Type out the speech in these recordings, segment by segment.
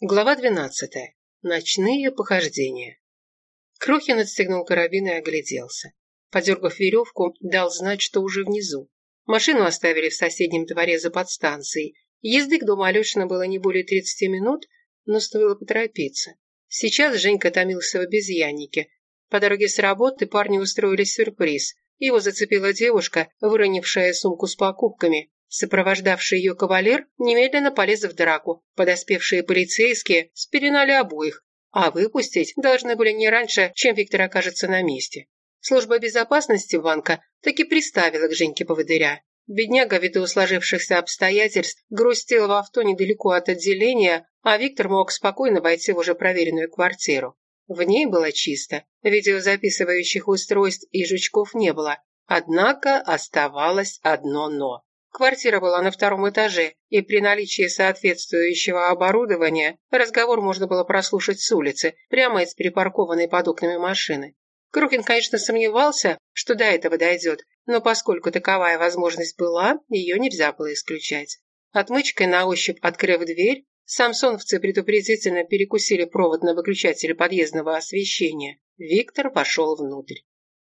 Глава 12. Ночные похождения. Крохин отстегнул карабин и огляделся. Подергав веревку, дал знать, что уже внизу. Машину оставили в соседнем дворе за подстанцией. Езды к дому Алешина было не более 30 минут, но стоило поторопиться. Сейчас Женька томился в обезьяннике. По дороге с работы парни устроили сюрприз. Его зацепила девушка, выронившая сумку с покупками. Сопровождавший ее кавалер немедленно полез в драку. Подоспевшие полицейские спеленали обоих, а выпустить должны были не раньше, чем Виктор окажется на месте. Служба безопасности банка таки приставила к Женьке поводыря. Бедняга, ввиду сложившихся обстоятельств, грустил в авто недалеко от отделения, а Виктор мог спокойно войти в уже проверенную квартиру. В ней было чисто, видеозаписывающих устройств и жучков не было. Однако оставалось одно «но». Квартира была на втором этаже, и при наличии соответствующего оборудования разговор можно было прослушать с улицы, прямо из припаркованной под окнами машины. Крухин, конечно, сомневался, что до этого дойдет, но поскольку таковая возможность была, ее нельзя было исключать. Отмычкой на ощупь открыв дверь, самсоновцы предупредительно перекусили провод на выключателе подъездного освещения. Виктор вошел внутрь.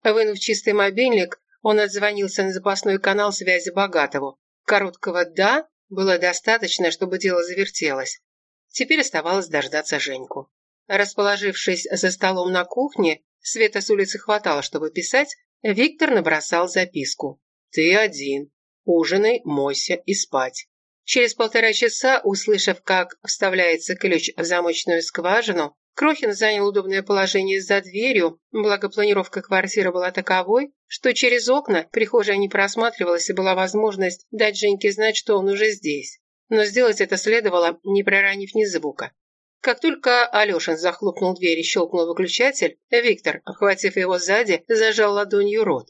Вынув чистый мобильник, он отзвонился на запасной канал связи Богатову. Короткого «да» было достаточно, чтобы дело завертелось. Теперь оставалось дождаться Женьку. Расположившись за столом на кухне, света с улицы хватало, чтобы писать, Виктор набросал записку. «Ты один. Ужинай, мойся и спать». Через полтора часа, услышав, как вставляется ключ в замочную скважину, Крохин занял удобное положение за дверью, благо планировка квартиры была таковой, что через окна прихожая не просматривалась и была возможность дать Женьке знать, что он уже здесь. Но сделать это следовало, не проранив ни звука. Как только Алешин захлопнул дверь и щелкнул выключатель, Виктор, охватив его сзади, зажал ладонью рот.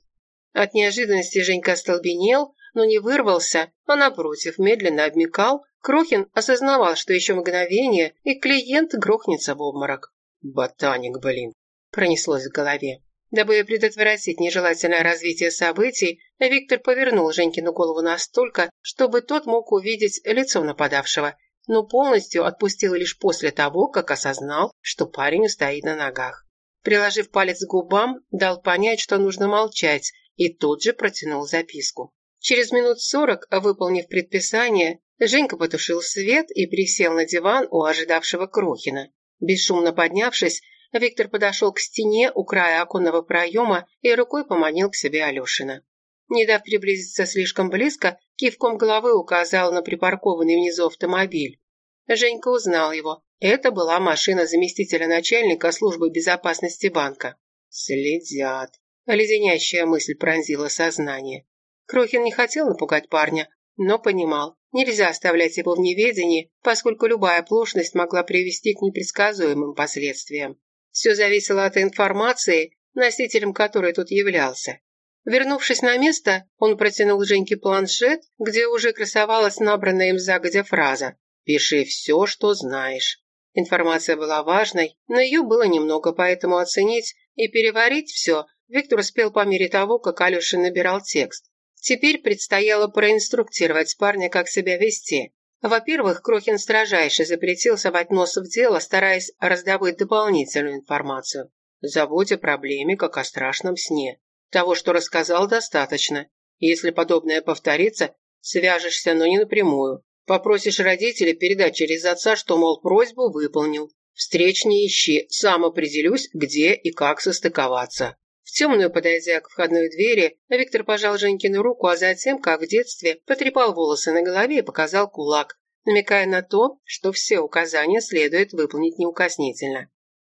От неожиданности Женька остолбенел, но не вырвался, а напротив медленно обмекал, Крохин осознавал, что еще мгновение, и клиент грохнется в обморок. «Ботаник, блин!» – пронеслось в голове. Дабы предотвратить нежелательное развитие событий, Виктор повернул Женькину голову настолько, чтобы тот мог увидеть лицо нападавшего, но полностью отпустил лишь после того, как осознал, что парень стоит на ногах. Приложив палец к губам, дал понять, что нужно молчать, и тут же протянул записку. Через минут сорок, выполнив предписание, Женька потушил свет и присел на диван у ожидавшего Крохина. Бесшумно поднявшись, Виктор подошел к стене у края оконного проема и рукой поманил к себе Алешина. Не дав приблизиться слишком близко, кивком головы указал на припаркованный внизу автомобиль. Женька узнал его. Это была машина заместителя начальника службы безопасности банка. «Следят». Леденящая мысль пронзила сознание. Крохин не хотел напугать парня, но понимал, нельзя оставлять его в неведении, поскольку любая оплошность могла привести к непредсказуемым последствиям. Все зависело от информации, носителем которой тут являлся. Вернувшись на место, он протянул Женьке планшет, где уже красовалась набранная им загодя фраза «Пиши все, что знаешь». Информация была важной, но ее было немного, поэтому оценить и переварить все Виктор успел по мере того, как Алеша набирал текст. Теперь предстояло проинструктировать парня, как себя вести. Во-первых, Крохин строжайше запретил совать нос в дело, стараясь раздобыть дополнительную информацию. Забудь о проблеме, как о страшном сне. Того, что рассказал, достаточно. Если подобное повторится, свяжешься, но не напрямую. Попросишь родителей передать через отца, что, мол, просьбу выполнил. Встреч не ищи, сам определюсь, где и как состыковаться. В темную, подойдя к входной двери, Виктор пожал Женькину руку, а затем, как в детстве, потрепал волосы на голове и показал кулак, намекая на то, что все указания следует выполнить неукоснительно.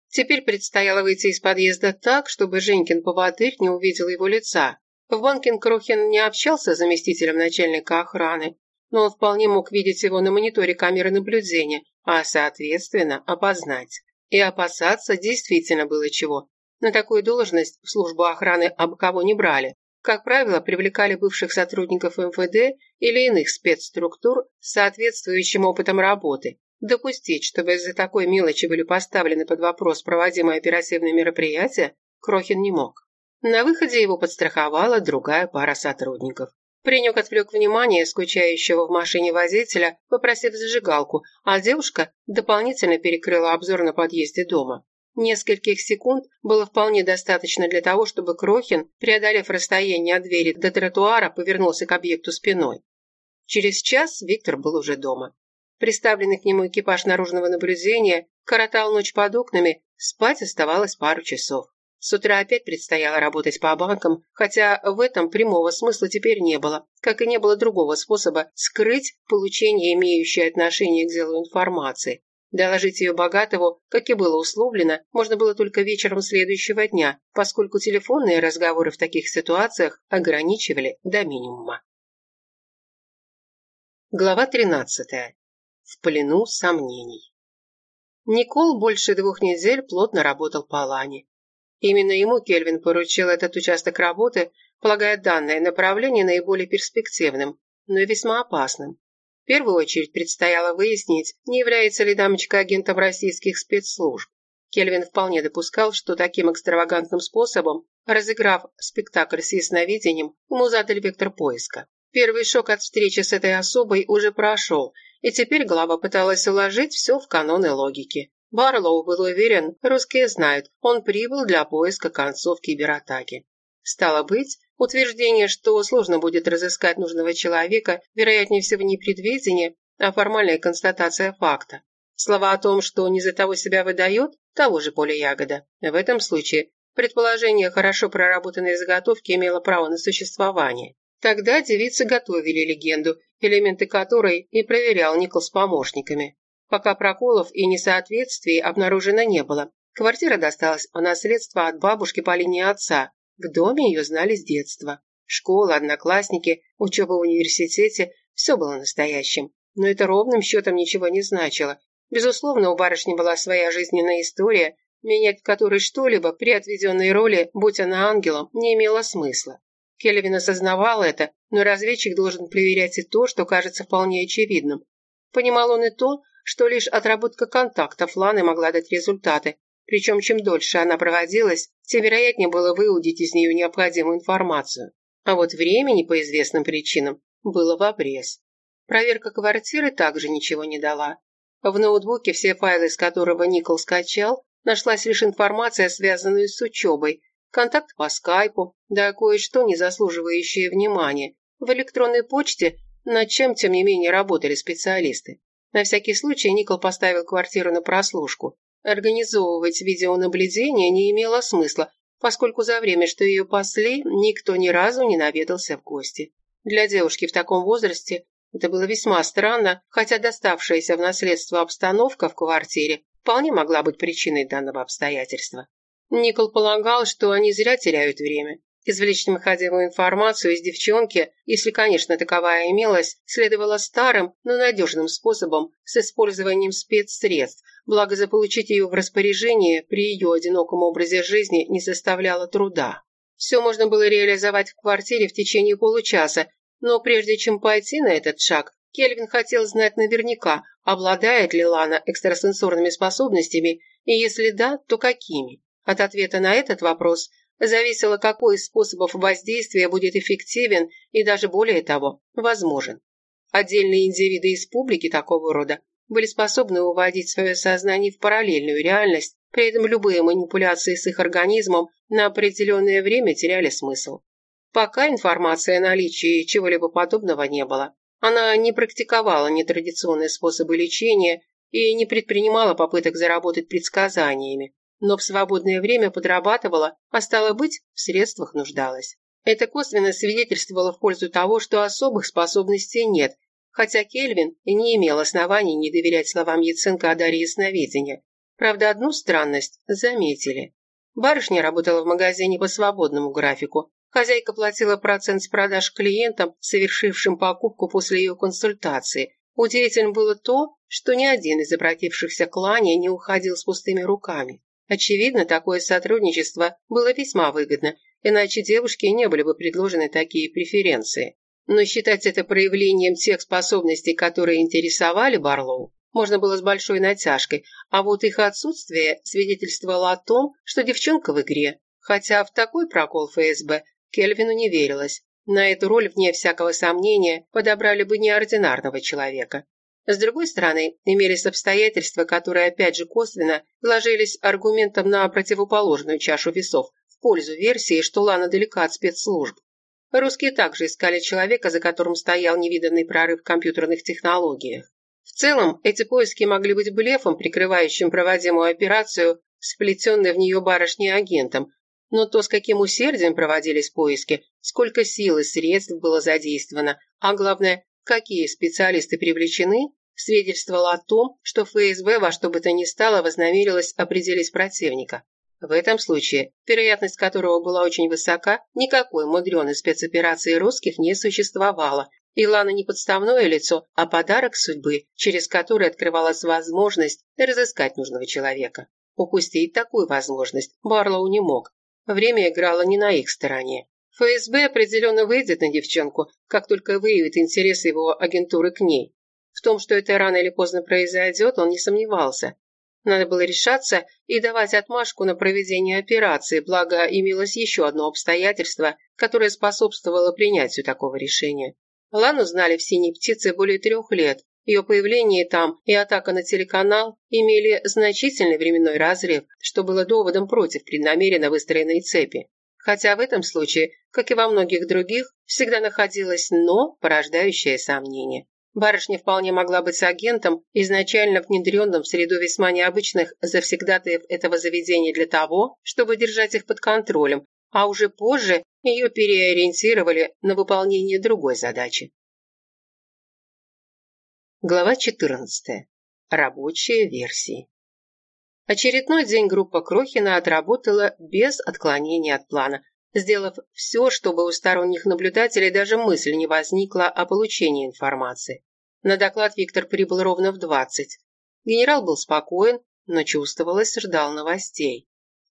Теперь предстояло выйти из подъезда так, чтобы Женькин поводырь не увидел его лица. В банке Крохин не общался с заместителем начальника охраны, но он вполне мог видеть его на мониторе камеры наблюдения, а, соответственно, опознать. И опасаться действительно было чего. На такую должность в службу охраны абы кого не брали. Как правило, привлекали бывших сотрудников МВД или иных спецструктур с соответствующим опытом работы. Допустить, чтобы из-за такой мелочи были поставлены под вопрос проводимые оперативные мероприятия, Крохин не мог. На выходе его подстраховала другая пара сотрудников. Паренек отвлек внимание скучающего в машине водителя, попросив зажигалку, а девушка дополнительно перекрыла обзор на подъезде дома. Нескольких секунд было вполне достаточно для того, чтобы Крохин, преодолев расстояние от двери до тротуара, повернулся к объекту спиной. Через час Виктор был уже дома. Приставленный к нему экипаж наружного наблюдения коротал ночь под окнами, спать оставалось пару часов. С утра опять предстояло работать по банкам, хотя в этом прямого смысла теперь не было, как и не было другого способа скрыть получение имеющей отношение к делу информации. Доложить ее Богатову, как и было условлено, можно было только вечером следующего дня, поскольку телефонные разговоры в таких ситуациях ограничивали до минимума. Глава 13. В плену сомнений. Никол больше двух недель плотно работал по Лане. Именно ему Кельвин поручил этот участок работы, полагая данное направление наиболее перспективным, но и весьма опасным. В первую очередь предстояло выяснить, не является ли дамочка агентом российских спецслужб. Кельвин вполне допускал, что таким экстравагантным способом, разыграв спектакль с ясновидением, ему задали вектор поиска. Первый шок от встречи с этой особой уже прошел, и теперь глава пыталась уложить все в каноны логики. Барлоу был уверен, русские знают, он прибыл для поиска концов кибератаки. Стало быть, Утверждение, что сложно будет разыскать нужного человека, вероятнее всего не предвидение, а формальная констатация факта. Слова о том, что не за того себя выдает, того же поля ягода. В этом случае предположение хорошо проработанной заготовки имело право на существование. Тогда девицы готовили легенду, элементы которой и проверял Никол с помощниками. Пока проколов и несоответствий обнаружено не было. Квартира досталась по наследству от бабушки по линии отца, в доме ее знали с детства. Школа, одноклассники, учеба в университете – все было настоящим. Но это ровным счетом ничего не значило. Безусловно, у барышни была своя жизненная история, менять которой что-либо при отведенной роли, будь она ангелом, не имело смысла. Келвин осознавал это, но разведчик должен проверять и то, что кажется вполне очевидным. Понимал он и то, что лишь отработка контактов Ланы могла дать результаты, причем чем дольше она проводилась, тем вероятнее было выудить из нее необходимую информацию. А вот времени по известным причинам было в обрез. Проверка квартиры также ничего не дала. В ноутбуке, все файлы из которого Никол скачал, нашлась лишь информация, связанная с учебой, контакт по скайпу, да кое-что, не заслуживающее внимания. В электронной почте, над чем, тем не менее, работали специалисты. На всякий случай Никол поставил квартиру на прослушку. Организовывать видеонаблюдение не имело смысла, поскольку за время, что ее пасли, никто ни разу не наведался в гости. Для девушки в таком возрасте это было весьма странно, хотя доставшаяся в наследство обстановка в квартире вполне могла быть причиной данного обстоятельства. Никол полагал, что они зря теряют время. Извлечь необходимую информацию из девчонки, если, конечно, таковая имелась, следовало старым, но надежным способом с использованием спецсредств, благо заполучить ее в распоряжение при ее одиноком образе жизни не составляло труда. Все можно было реализовать в квартире в течение получаса, но прежде чем пойти на этот шаг, Кельвин хотел знать наверняка, обладает ли Лана экстрасенсорными способностями, и если да, то какими. От ответа на этот вопрос – зависело, какой из способов воздействия будет эффективен и даже более того, возможен. Отдельные индивиды из публики такого рода были способны уводить свое сознание в параллельную реальность, при этом любые манипуляции с их организмом на определенное время теряли смысл. Пока информации о наличии чего-либо подобного не было. Она не практиковала нетрадиционные способы лечения и не предпринимала попыток заработать предсказаниями, но в свободное время подрабатывала, а стало быть, в средствах нуждалась. Это косвенно свидетельствовало в пользу того, что особых способностей нет, хотя Кельвин не имел оснований не доверять словам Яценко о даре ясновидения. Правда, одну странность заметили. Барышня работала в магазине по свободному графику. Хозяйка платила процент с продаж клиентам, совершившим покупку после ее консультации. Удивительно было то, что ни один из обратившихся к Лане не уходил с пустыми руками. Очевидно, такое сотрудничество было весьма выгодно, иначе девушке не были бы предложены такие преференции. Но считать это проявлением тех способностей, которые интересовали Барлоу, можно было с большой натяжкой, а вот их отсутствие свидетельствовало о том, что девчонка в игре, хотя в такой прокол ФСБ Кельвину не верилось. На эту роль, вне всякого сомнения, подобрали бы неординарного человека. С другой стороны, имелись обстоятельства, которые, опять же, косвенно ложились аргументом на противоположную чашу весов в пользу версии, что Лана далека от спецслужб. Русские также искали человека, за которым стоял невиданный прорыв в компьютерных технологиях. В целом, эти поиски могли быть блефом, прикрывающим проводимую операцию, сплетенной в нее барышней агентом, но то, с каким усердием проводились поиски, сколько сил и средств было задействовано, а главное, какие специалисты привлечены, свидетельствовало о том, что ФСБ во что бы то ни стало вознамерилось определить противника. В этом случае, вероятность которого была очень высока, никакой мудреной спецоперации русских не существовало, и Лана не подставное лицо, а подарок судьбы, через который открывалась возможность разыскать нужного человека. Упустить такую возможность Барлоу не мог. Время играло не на их стороне. ФСБ определенно выйдет на девчонку, как только выявит интерес его агентуры к ней. В том, что это рано или поздно произойдет, он не сомневался. Надо было решаться и давать отмашку на проведение операции, благо имелось еще одно обстоятельство, которое способствовало принятию такого решения. Лану знали в «Синей птице» более трех лет. Ее появление там и атака на телеканал имели значительный временной разрыв, что было доводом против преднамеренно выстроенной цепи. Хотя в этом случае, как и во многих других, всегда находилось «но», порождающее сомнение. Барышня вполне могла быть агентом, изначально внедренным в среду весьма необычных завсегдатаев этого заведения для того, чтобы держать их под контролем, а уже позже ее переориентировали на выполнение другой задачи. Глава 14. Рабочие версии. Очередной день группа Крохина отработала без отклонения от плана, сделав все, чтобы у сторонних наблюдателей даже мысль не возникла о получении информации. На доклад Виктор прибыл ровно в 20. Генерал был спокоен, но чувствовалось, ждал новостей.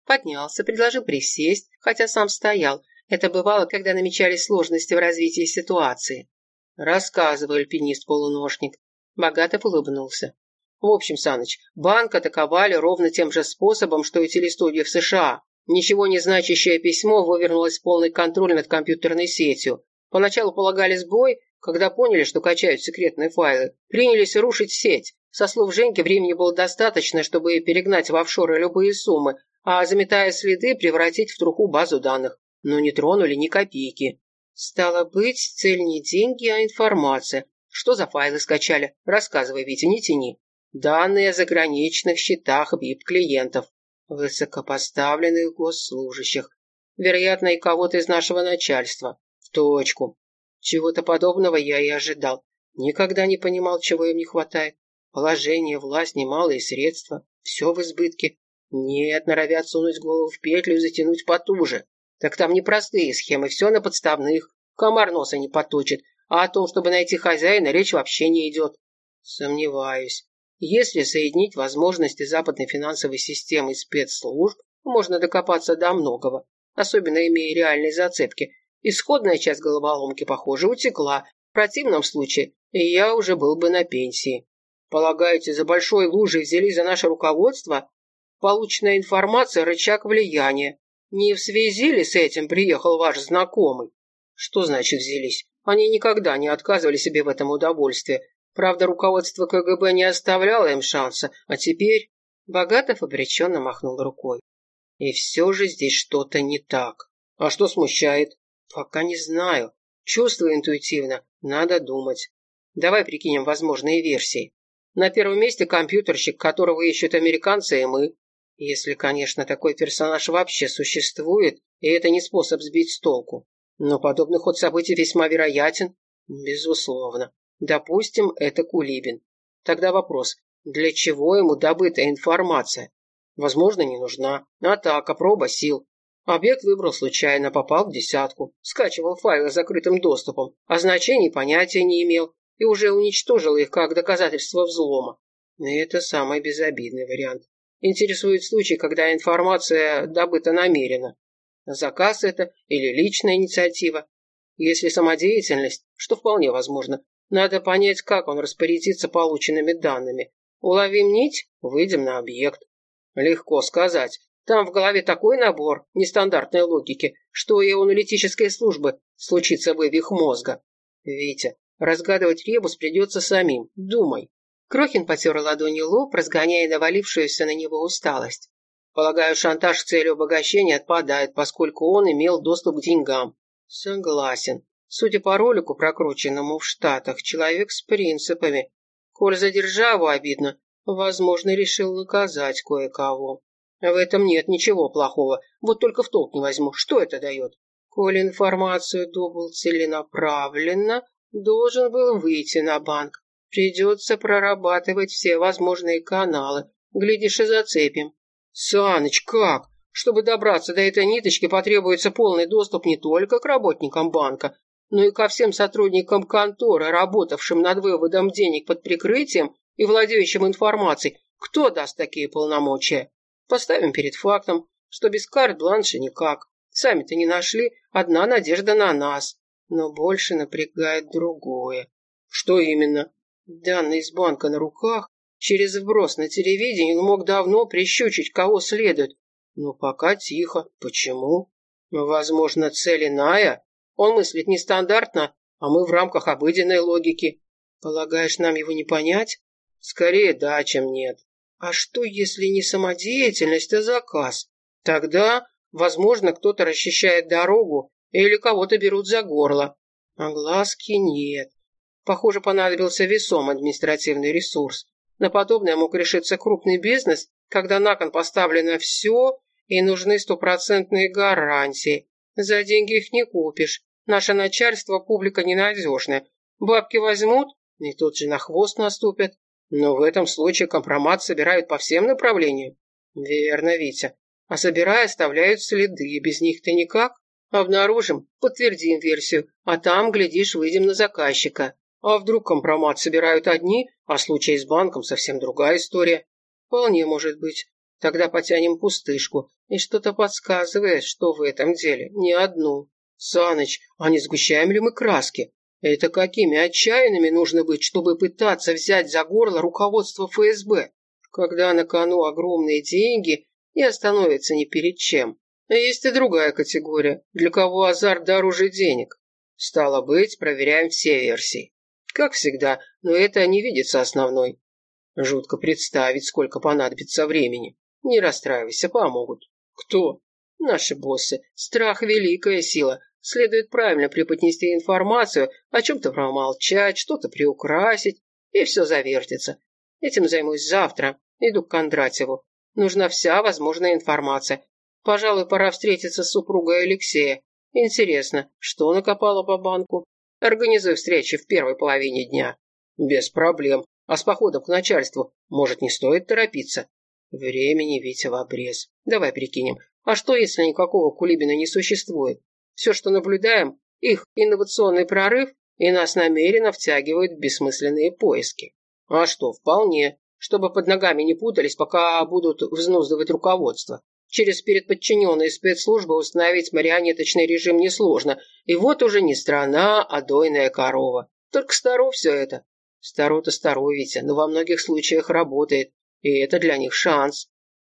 Поднялся, предложил присесть, хотя сам стоял, это бывало, когда намечались сложности в развитии ситуации. Рассказывай, альпинист-полуношник. Богатов улыбнулся. В общем, Саныч, банк атаковали ровно тем же способом, что и телестудия в США. Ничего не значащее письмо вывернулось в полный контроль над компьютерной сетью. Поначалу полагали сбой, когда поняли, что качают секретные файлы. Принялись рушить сеть. Со слов Женьки, времени было достаточно, чтобы перегнать в офшоры любые суммы, а заметая следы, превратить в труху базу данных но не тронули ни копейки. Стало быть, цель не деньги, а информация. Что за файлы скачали? Рассказывай, Витя, не тяни. Данные о заграничных счетах VIP-клиентов, высокопоставленных госслужащих. Вероятно, и кого-то из нашего начальства. В точку. Чего-то подобного я и ожидал. Никогда не понимал, чего им не хватает. Положение, власть, немалые средства. Все в избытке. Нет, норовят сунуть голову в петлю и затянуть потуже. Так там непростые схемы, все на подставных. Комар носа не поточит. А о том, чтобы найти хозяина, речь вообще не идет. Сомневаюсь. Если соединить возможности западной финансовой системы и спецслужб, можно докопаться до многого, особенно имея реальные зацепки. Исходная часть головоломки, похоже, утекла. В противном случае я уже был бы на пенсии. Полагаете, за большой лужей взялись за наше руководство? Полученная информация – рычаг влияния. Не в связи ли с этим приехал ваш знакомый? Что значит взялись? Они никогда не отказывали себе в этом удовольствии. Правда, руководство КГБ не оставляло им шанса, а теперь... Богатов обреченно махнул рукой. И все же здесь что-то не так. А что смущает? Пока не знаю. Чувствую интуитивно. Надо думать. Давай прикинем возможные версии. На первом месте компьютерщик, которого ищут американцы и мы. Если, конечно, такой персонаж вообще существует, и это не способ сбить с толку. Но подобный ход событий весьма вероятен. Безусловно. Допустим, это Кулибин. Тогда вопрос, для чего ему добытая информация? Возможно, не нужна. Атака, проба сил. Объект выбрал случайно, попал в десятку. Скачивал файлы с закрытым доступом, а значений понятия не имел и уже уничтожил их как доказательство взлома. Это самый безобидный вариант. Интересует случай, когда информация добыта намеренно. Заказ это или личная инициатива. Если самодеятельность, что вполне возможно, надо понять, как он распорядится полученными данными. Уловим нить, выйдем на объект. Легко сказать. Там в голове такой набор нестандартной логики, что и у аналитической службы случится вывих мозга. Витя, разгадывать ребус придется самим. Думай. Крохин потер ладонью лоб, разгоняя навалившуюся на него усталость. Полагаю, шантаж с целью обогащения отпадает, поскольку он имел доступ к деньгам. Согласен. Судя по ролику, прокрученному в Штатах, человек с принципами. Коль за державу обидно, возможно, решил наказать кое-кого. В этом нет ничего плохого, вот только в толк не возьму, что это дает. Коль информацию добыл целенаправленно, должен был выйти на банк. Придется прорабатывать все возможные каналы. Глядишь и зацепим. Саныч, как? Чтобы добраться до этой ниточки, потребуется полный доступ не только к работникам банка, но и ко всем сотрудникам конторы, работавшим над выводом денег под прикрытием и владеющим информацией. Кто даст такие полномочия? Поставим перед фактом, что без карт-бланша никак. Сами-то не нашли, одна надежда на нас. Но больше напрягает другое. Что именно? Данные из банка на руках, через вброс на телевидении он мог давно прищучить кого следует. Но пока тихо. Почему? Возможно, цель иная? Он мыслит нестандартно, а мы в рамках обыденной логики. Полагаешь, нам его не понять? Скорее да, чем нет. А что, если не самодеятельность, а заказ? Тогда, возможно, кто-то расчищает дорогу или кого-то берут за горло. А глазки нет. Похоже, понадобился весом административный ресурс. На подобное мог решиться крупный бизнес, когда на кон поставлено все и нужны стопроцентные гарантии. За деньги их не купишь. Наше начальство публика ненадежная. Бабки возьмут и тут же на хвост наступят. Но в этом случае компромат собирают по всем направлениям. Верно, Витя. А собирая, оставляют следы, без них ты никак. Обнаружим, подтвердим версию, а там, глядишь, выйдем на заказчика. А вдруг компромат собирают одни, а случай с банком совсем другая история? Вполне может быть. Тогда потянем пустышку, и что-то подсказывает, что в этом деле не одну. «Саныч, а не сгущаем ли мы краски? Это какими отчаянными нужно быть, чтобы пытаться взять за горло руководство ФСБ, когда на кону огромные деньги и остановится ни перед чем? Есть и другая категория, для кого азарт дороже денег. Стало быть, проверяем все версии. Как всегда, но это не видится основной. Жутко представить, сколько понадобится времени. Не расстраивайся, помогут. Кто? Наши боссы. Страх – великая сила. Следует правильно преподнести информацию, о чем-то промолчать, что-то приукрасить, и все завертится. Этим займусь завтра. Иду к Кондратьеву. Нужна вся возможная информация. Пожалуй, пора встретиться с супругой Алексея. Интересно, что накопала по банку? Организуй встречи в первой половине дня. Без проблем. А с походом к начальству, может, не стоит торопиться? Времени, Витя, в обрез. Давай прикинем. А что, если никакого Кулибина не существует? Все, что наблюдаем, их инновационный прорыв, и нас намеренно втягивают в бессмысленные поиски. А что, вполне. Чтобы под ногами не путались, пока будут взнуздывать руководство. Через передподчиненные спецслужбы установить марионеточный режим несложно. И вот уже не страна, а дойная корова. Только старо все это. Старо-то старо, Витя, но во многих случаях работает. И это для них шанс.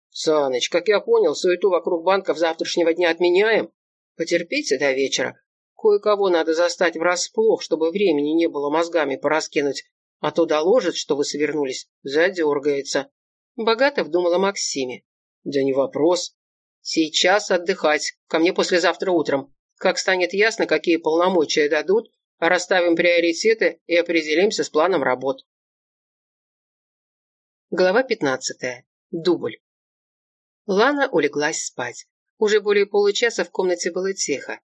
Саныч, как я понял, суету вокруг банков завтрашнего дня отменяем? Потерпите до вечера. Кое-кого надо застать врасплох, чтобы времени не было мозгами пораскинуть, а то доложит, что вы свернулись, задергается. Богато вдумала Максиме. Да не вопрос. Сейчас отдыхать. Ко мне послезавтра утром. Как станет ясно, какие полномочия дадут, расставим приоритеты и определимся с планом работ. Глава пятнадцатая. Дубль. Лана улеглась спать. Уже более получаса в комнате было тихо.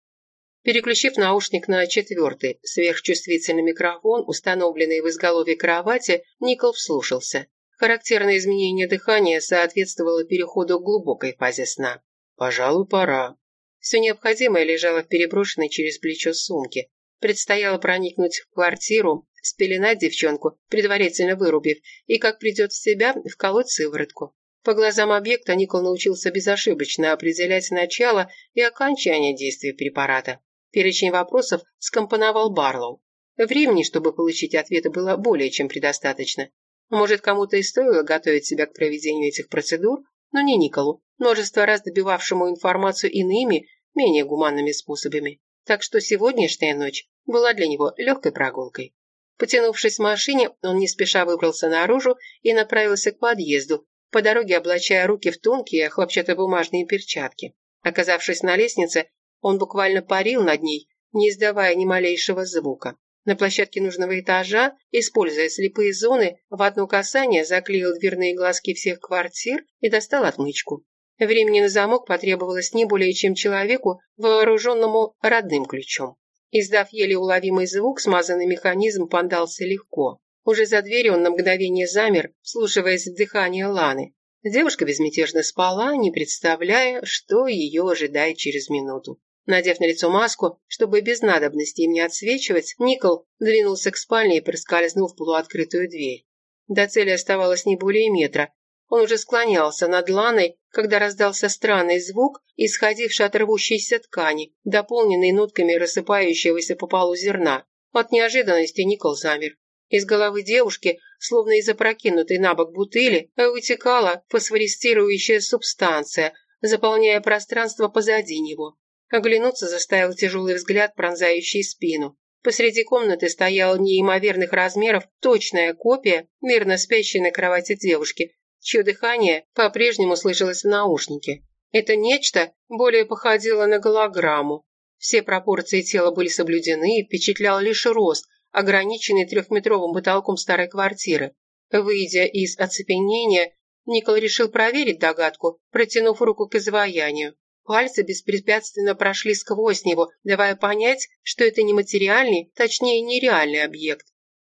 Переключив наушник на четвертый, сверхчувствительный микрофон, установленный в изголовье кровати, Никол вслушался. Характерное изменение дыхания соответствовало переходу к глубокой фазе сна. «Пожалуй, пора». Все необходимое лежало в переброшенной через плечо сумке. Предстояло проникнуть в квартиру, спеленать девчонку, предварительно вырубив, и, как придет в себя, вколоть сыворотку. По глазам объекта Никол научился безошибочно определять начало и окончание действия препарата. Перечень вопросов скомпоновал Барлоу. Времени, чтобы получить ответы, было более чем предостаточно. Может, кому-то и стоило готовить себя к проведению этих процедур, но не Николу, множество раз добивавшему информацию иными, менее гуманными способами. Так что сегодняшняя ночь была для него легкой прогулкой. Потянувшись в машине, он не спеша выбрался наружу и направился к подъезду, по дороге облачая руки в тонкие хлопчатобумажные перчатки. Оказавшись на лестнице, он буквально парил над ней, не издавая ни малейшего звука. На площадке нужного этажа, используя слепые зоны, в одно касание заклеил дверные глазки всех квартир и достал отмычку. Времени на замок потребовалось не более чем человеку, вооруженному родным ключом. Издав еле уловимый звук, смазанный механизм поддался легко. Уже за дверью он на мгновение замер, слушаясь в дыхание Ланы. Девушка безмятежно спала, не представляя, что ее ожидает через минуту. Надев на лицо маску, чтобы без надобности им не отсвечивать, Никол двинулся к спальне и проскользнул в полуоткрытую дверь. До цели оставалось не более метра. Он уже склонялся над Ланой, когда раздался странный звук, исходивший от рвущейся ткани, дополненный нотками рассыпающегося по полу зерна. От неожиданности Никол замер. Из головы девушки, словно из опрокинутой на бок бутыли, вытекала фосфористирующая субстанция, заполняя пространство позади него. Оглянуться заставил тяжелый взгляд, пронзающий спину. Посреди комнаты стояла неимоверных размеров точная копия мирно спящей на кровати девушки, чье дыхание по-прежнему слышалось в наушнике. Это нечто более походило на голограмму. Все пропорции тела были соблюдены, впечатлял лишь рост, ограниченный трехметровым потолком старой квартиры. Выйдя из оцепенения, Никол решил проверить догадку, протянув руку к изваянию. Пальцы беспрепятственно прошли сквозь него, давая понять, что это не материальный, точнее нереальный объект.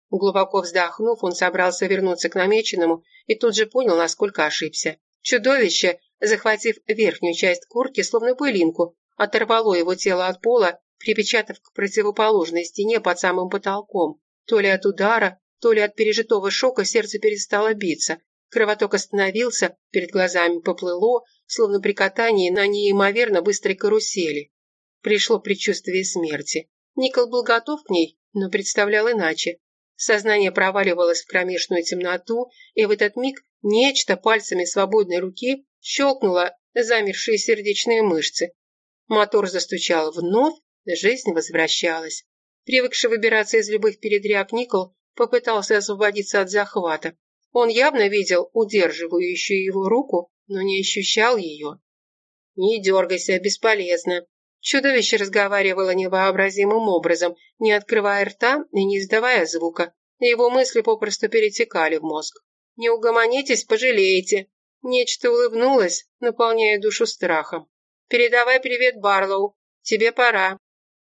Глубоко вздохнув, он собрался вернуться к намеченному и тут же понял, насколько ошибся. Чудовище, захватив верхнюю часть куртки, словно пылинку, оторвало его тело от пола, припечатав к противоположной стене под самым потолком. То ли от удара, то ли от пережитого шока сердце перестало биться. Кровоток остановился, перед глазами поплыло, словно при катании на неимоверно быстрой карусели. Пришло предчувствие смерти. Никол был готов к ней, но представлял иначе. Сознание проваливалось в кромешную темноту, и в этот миг нечто пальцами свободной руки щелкнуло замершие сердечные мышцы. Мотор застучал вновь, жизнь возвращалась. Привыкший выбираться из любых передряг Никол попытался освободиться от захвата. Он явно видел удерживающую его руку, но не ощущал ее. «Не дергайся, бесполезно». Чудовище разговаривало невообразимым образом, не открывая рта и не издавая звука. Его мысли попросту перетекали в мозг. «Не угомонитесь, пожалеете». Нечто улыбнулось, наполняя душу страхом. «Передавай привет Барлоу. Тебе пора».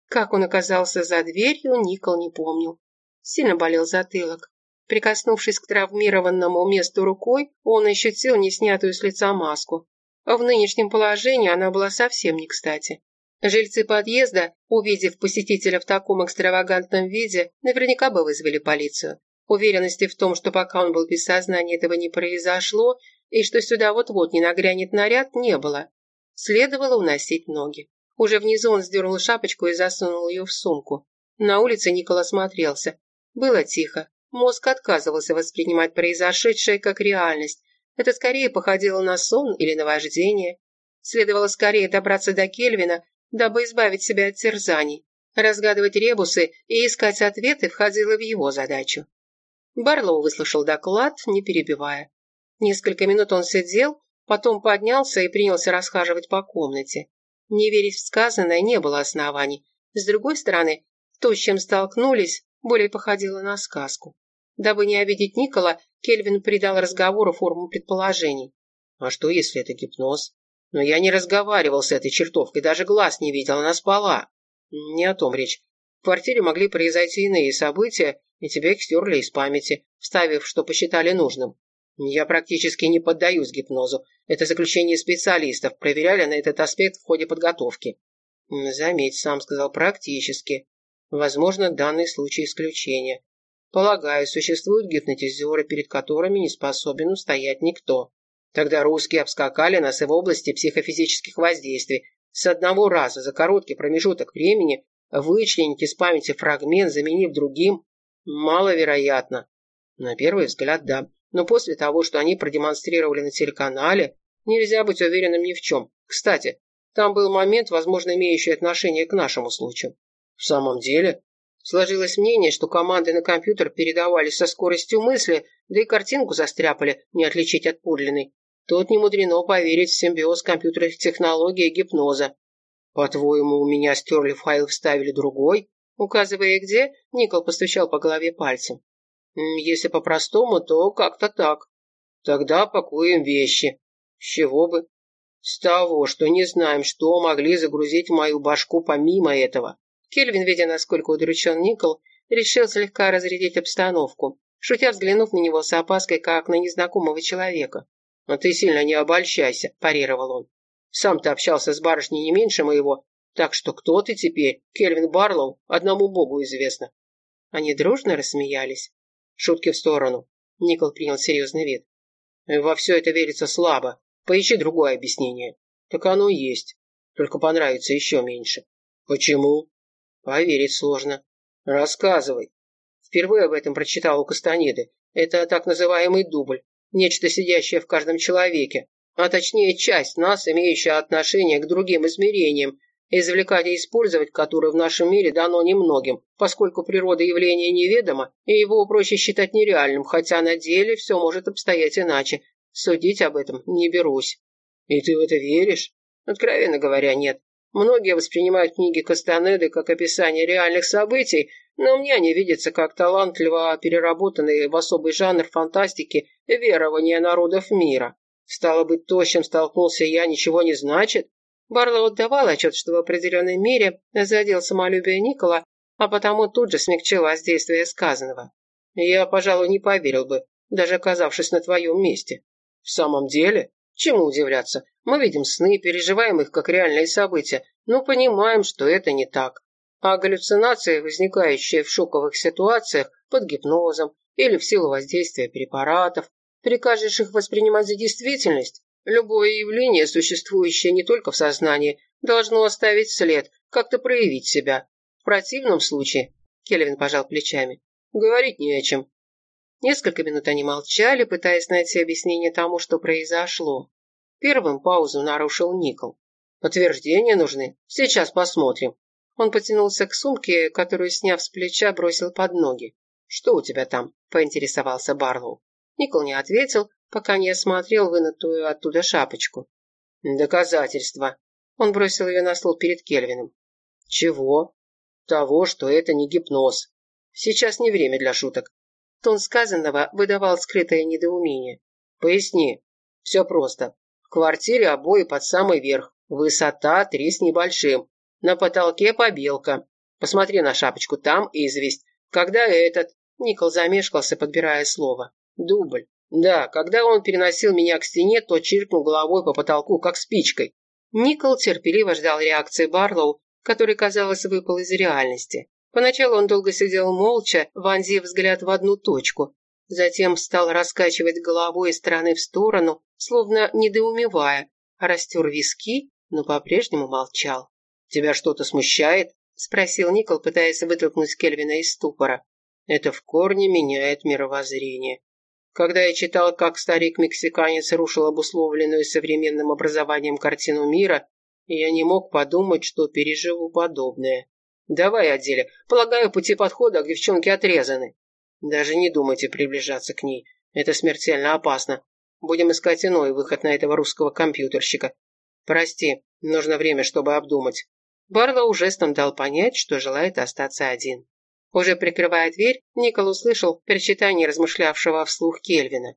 Как он оказался за дверью, Никол не помнил. Сильно болел затылок. Прикоснувшись к травмированному месту рукой, он ощутил неснятую с лица маску. В нынешнем положении она была совсем не кстати. Жильцы подъезда, увидев посетителя в таком экстравагантном виде, наверняка бы вызвали полицию. Уверенности в том, что пока он был без сознания, этого не произошло, и что сюда вот-вот не нагрянет наряд, не было. Следовало уносить ноги. Уже внизу он сдернул шапочку и засунул ее в сумку. На улице Никола смотрелся. Было тихо. Мозг отказывался воспринимать произошедшее как реальность. Это скорее походило на сон или наваждение. Следовало скорее добраться до Кельвина, дабы избавить себя от терзаний. Разгадывать ребусы и искать ответы входило в его задачу. Барлоу выслушал доклад, не перебивая. Несколько минут он сидел, потом поднялся и принялся расхаживать по комнате. Не верить в сказанное не было оснований. С другой стороны, то, с чем столкнулись, более походило на сказку. Дабы не обидеть Никола, Кельвин придал разговору форму предположений. «А что, если это гипноз? Но я не разговаривал с этой чертовкой, даже глаз не видел, она спала». «Не о том речь. В квартире могли произойти иные события, и тебя их стерли из памяти, вставив, что посчитали нужным. Я практически не поддаюсь гипнозу. Это заключение специалистов. Проверяли на этот аспект в ходе подготовки». «Заметь, сам сказал, практически. Возможно, данный случай исключение. Полагаю, существуют гипнотизеры, перед которыми не способен устоять никто. Тогда русские обскакали нас и в области психофизических воздействий. С одного раза за короткий промежуток времени вычленить из памяти фрагмент, заменив другим, маловероятно. На первый взгляд, да. Но после того, что они продемонстрировали на телеканале, Нельзя быть уверенным ни в чем. Кстати, там был момент, возможно, имеющий отношение к нашему случаю. В самом деле, сложилось мнение, что команды на компьютер передавались со скоростью мысли, да и картинку застряпали, не отличить от подлинной. Тут не мудрено поверить в симбиоз компьютерных технологий и гипноза. По-твоему, у меня стерли файл, вставили другой? Указывая где, Никол постучал по голове пальцем. Если по-простому, то как-то так. Тогда пакуем вещи. С чего бы? С того, что не знаем, что могли загрузить в мою башку помимо этого. Кельвин, видя, насколько удручен Никол, решил слегка разрядить обстановку, шутя взглянув на него с опаской, как на незнакомого человека. «Но ты сильно не обольщайся», – парировал он. «Сам ты общался с барышней не меньше моего, так что кто ты теперь, Кельвин Барлоу, одному богу известно». Они дружно рассмеялись. Шутки в сторону. Никол принял серьезный вид. «Во все это верится слабо. Поищи другое объяснение». «Так оно есть. Только понравится еще меньше». «Почему?» «Поверить сложно». «Рассказывай». Впервые об этом прочитал у Кастанеды. Это так называемый дубль нечто сидящее в каждом человеке, а точнее часть нас, имеющая отношение к другим измерениям, извлекать и использовать которые в нашем мире дано немногим, поскольку природа явления неведома, и его проще считать нереальным, хотя на деле все может обстоять иначе. Судить об этом не берусь. И ты в это веришь? Откровенно говоря, нет. Многие воспринимают книги Кастанеды как описание реальных событий, но мне они видятся как талантливо переработанные в особый жанр фантастики верования народов мира. Стало быть, то, с чем столкнулся я, ничего не значит? Барлоу отдавал отчет, что в определенной мере задел самолюбие Никола, а потому тут же смягчил воздействие сказанного. Я, пожалуй, не поверил бы, даже оказавшись на твоем месте. В самом деле, чему удивляться? Мы видим сны, переживаем их как реальные события, но понимаем, что это не так а галлюцинации, возникающие в шоковых ситуациях под гипнозом или в силу воздействия препаратов, прикажешь их воспринимать за действительность, любое явление, существующее не только в сознании, должно оставить след, как-то проявить себя. В противном случае, Келвин пожал плечами, говорить не о чем. Несколько минут они молчали, пытаясь найти объяснение тому, что произошло. Первым паузу нарушил Никол. Подтверждения нужны. Сейчас посмотрим. Он потянулся к сумке, которую, сняв с плеча, бросил под ноги. «Что у тебя там?» – поинтересовался Барлоу. Никол не ответил, пока не осмотрел вынутую оттуда шапочку. «Доказательства». Он бросил ее на стол перед Кельвином. «Чего?» «Того, что это не гипноз. Сейчас не время для шуток». Тон сказанного выдавал скрытое недоумение. «Поясни. Все просто. В квартире обои под самый верх. Высота три с небольшим. На потолке побелка. Посмотри на шапочку, там известь. Когда этот...» Никол замешкался, подбирая слово. «Дубль. Да, когда он переносил меня к стене, то чиркнул головой по потолку, как спичкой». Никол терпеливо ждал реакции Барлоу, который, казалось, выпал из реальности. Поначалу он долго сидел молча, вонзив взгляд в одну точку. Затем стал раскачивать головой из стороны в сторону, словно недоумевая, растер виски, но по-прежнему молчал. «Тебя что-то смущает?» – спросил Никол, пытаясь вытолкнуть Кельвина из ступора. «Это в корне меняет мировоззрение. Когда я читал, как старик-мексиканец рушил обусловленную современным образованием картину мира, я не мог подумать, что переживу подобное. Давай о. Полагаю, пути подхода к девчонке отрезаны. Даже не думайте приближаться к ней. Это смертельно опасно. Будем искать иной выход на этого русского компьютерщика. Прости, нужно время, чтобы обдумать. Барлоу жестом дал понять, что желает остаться один. Уже прикрывая дверь, Никол услышал причитание размышлявшего вслух Кельвина.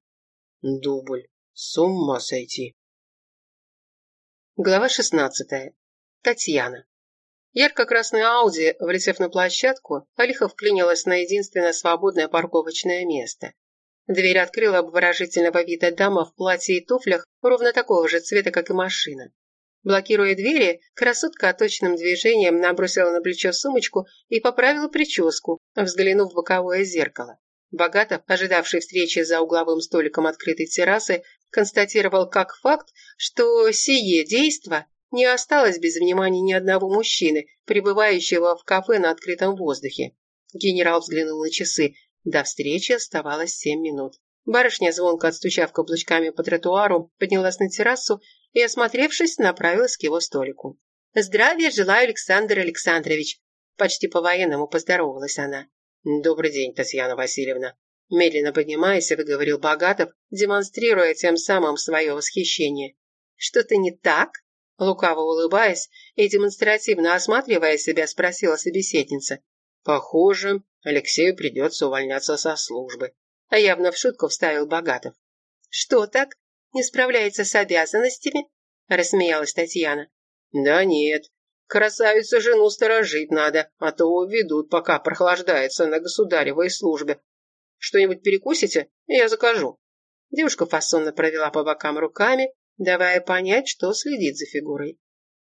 «Дубль. С ума сойти!» Глава шестнадцатая. Татьяна. Ярко-красная Ауди, влетев на площадку, лихо вклинилась на единственное свободное парковочное место. Дверь открыла обворожительного вида дама в платье и туфлях ровно такого же цвета, как и машина. Блокируя двери, красотка точным движением набросила на плечо сумочку и поправила прическу, взглянув в боковое зеркало. Богато, ожидавший встречи за угловым столиком открытой террасы, констатировал как факт, что сие действо не осталось без внимания ни одного мужчины, пребывающего в кафе на открытом воздухе. Генерал взглянул на часы. До встречи оставалось семь минут. Барышня, звонко отстучав каблучками по тротуару, поднялась на террасу и, осмотревшись, направилась к его столику. «Здравия желаю, Александр Александрович!» Почти по-военному поздоровалась она. «Добрый день, Татьяна Васильевна!» Медленно поднимаясь, выговорил Богатов, демонстрируя тем самым свое восхищение. «Что-то не так?» Лукаво улыбаясь и демонстративно осматривая себя, спросила собеседница. «Похоже, Алексею придется увольняться со службы», а явно в шутку вставил Богатов. «Что так? Не справляется с обязанностями?» рассмеялась Татьяна. «Да нет, красавицу жену сторожить надо, а то уведут, пока прохлаждается на государевой службе. Что-нибудь перекусите? Я закажу». Девушка фасонно провела по бокам руками, давая понять, что следит за фигурой.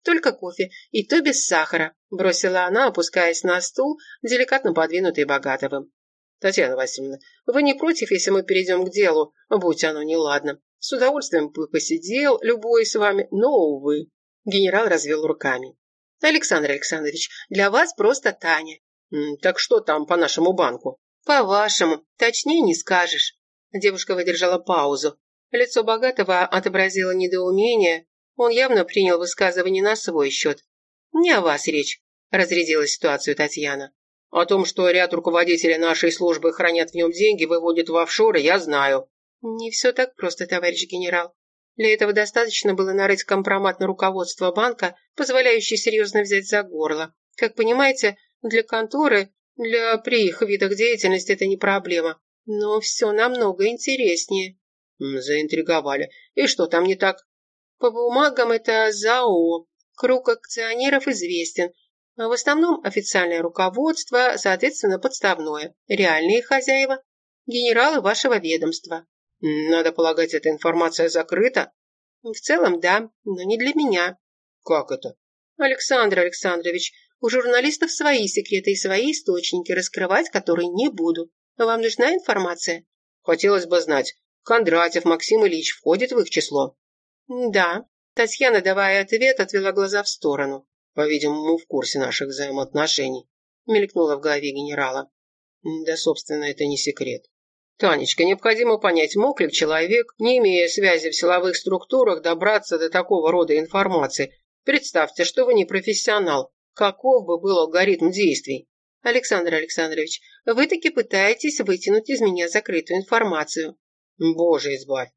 «Только кофе, и то без сахара», – бросила она, опускаясь на стул, деликатно подвинутый Богатовым. «Татьяна Васильевна, вы не против, если мы перейдем к делу, будь оно неладно? С удовольствием бы посидел, любой с вами, но, увы». Генерал развел руками. «Александр Александрович, для вас просто Таня». «Так что там по нашему банку?» «По-вашему, точнее не скажешь». Девушка выдержала паузу. Лицо Богатого отобразило недоумение. Он явно принял высказывание на свой счет. «Не о вас речь», – разрядила ситуацию Татьяна. «О том, что ряд руководителей нашей службы хранят в нем деньги, выводят в офшоры, я знаю». «Не все так просто, товарищ генерал. Для этого достаточно было нарыть компромат на руководство банка, позволяющий серьезно взять за горло. Как понимаете, для конторы для при их видах деятельности это не проблема. Но все намного интереснее. Заинтриговали. И что там не так? По бумагам это ЗАО. Круг акционеров известен. А в основном официальное руководство, соответственно, подставное. Реальные хозяева. Генералы вашего ведомства. Надо полагать, эта информация закрыта? В целом, да, но не для меня. Как это? Александр Александрович, у журналистов свои секреты и свои источники, раскрывать которые не буду. Вам нужна информация? Хотелось бы знать, Кондратьев Максим Ильич входит в их число? Да. Татьяна, давая ответ, отвела глаза в сторону. По-видимому, в курсе наших взаимоотношений. Мелькнула в голове генерала. Да, собственно, это не секрет. Танечка, необходимо понять, мог ли человек, не имея связи в силовых структурах, добраться до такого рода информации. Представьте, что вы не профессионал, каков бы был алгоритм действий. Александр Александрович, вы таки пытаетесь вытянуть из меня закрытую информацию. Боже избавь.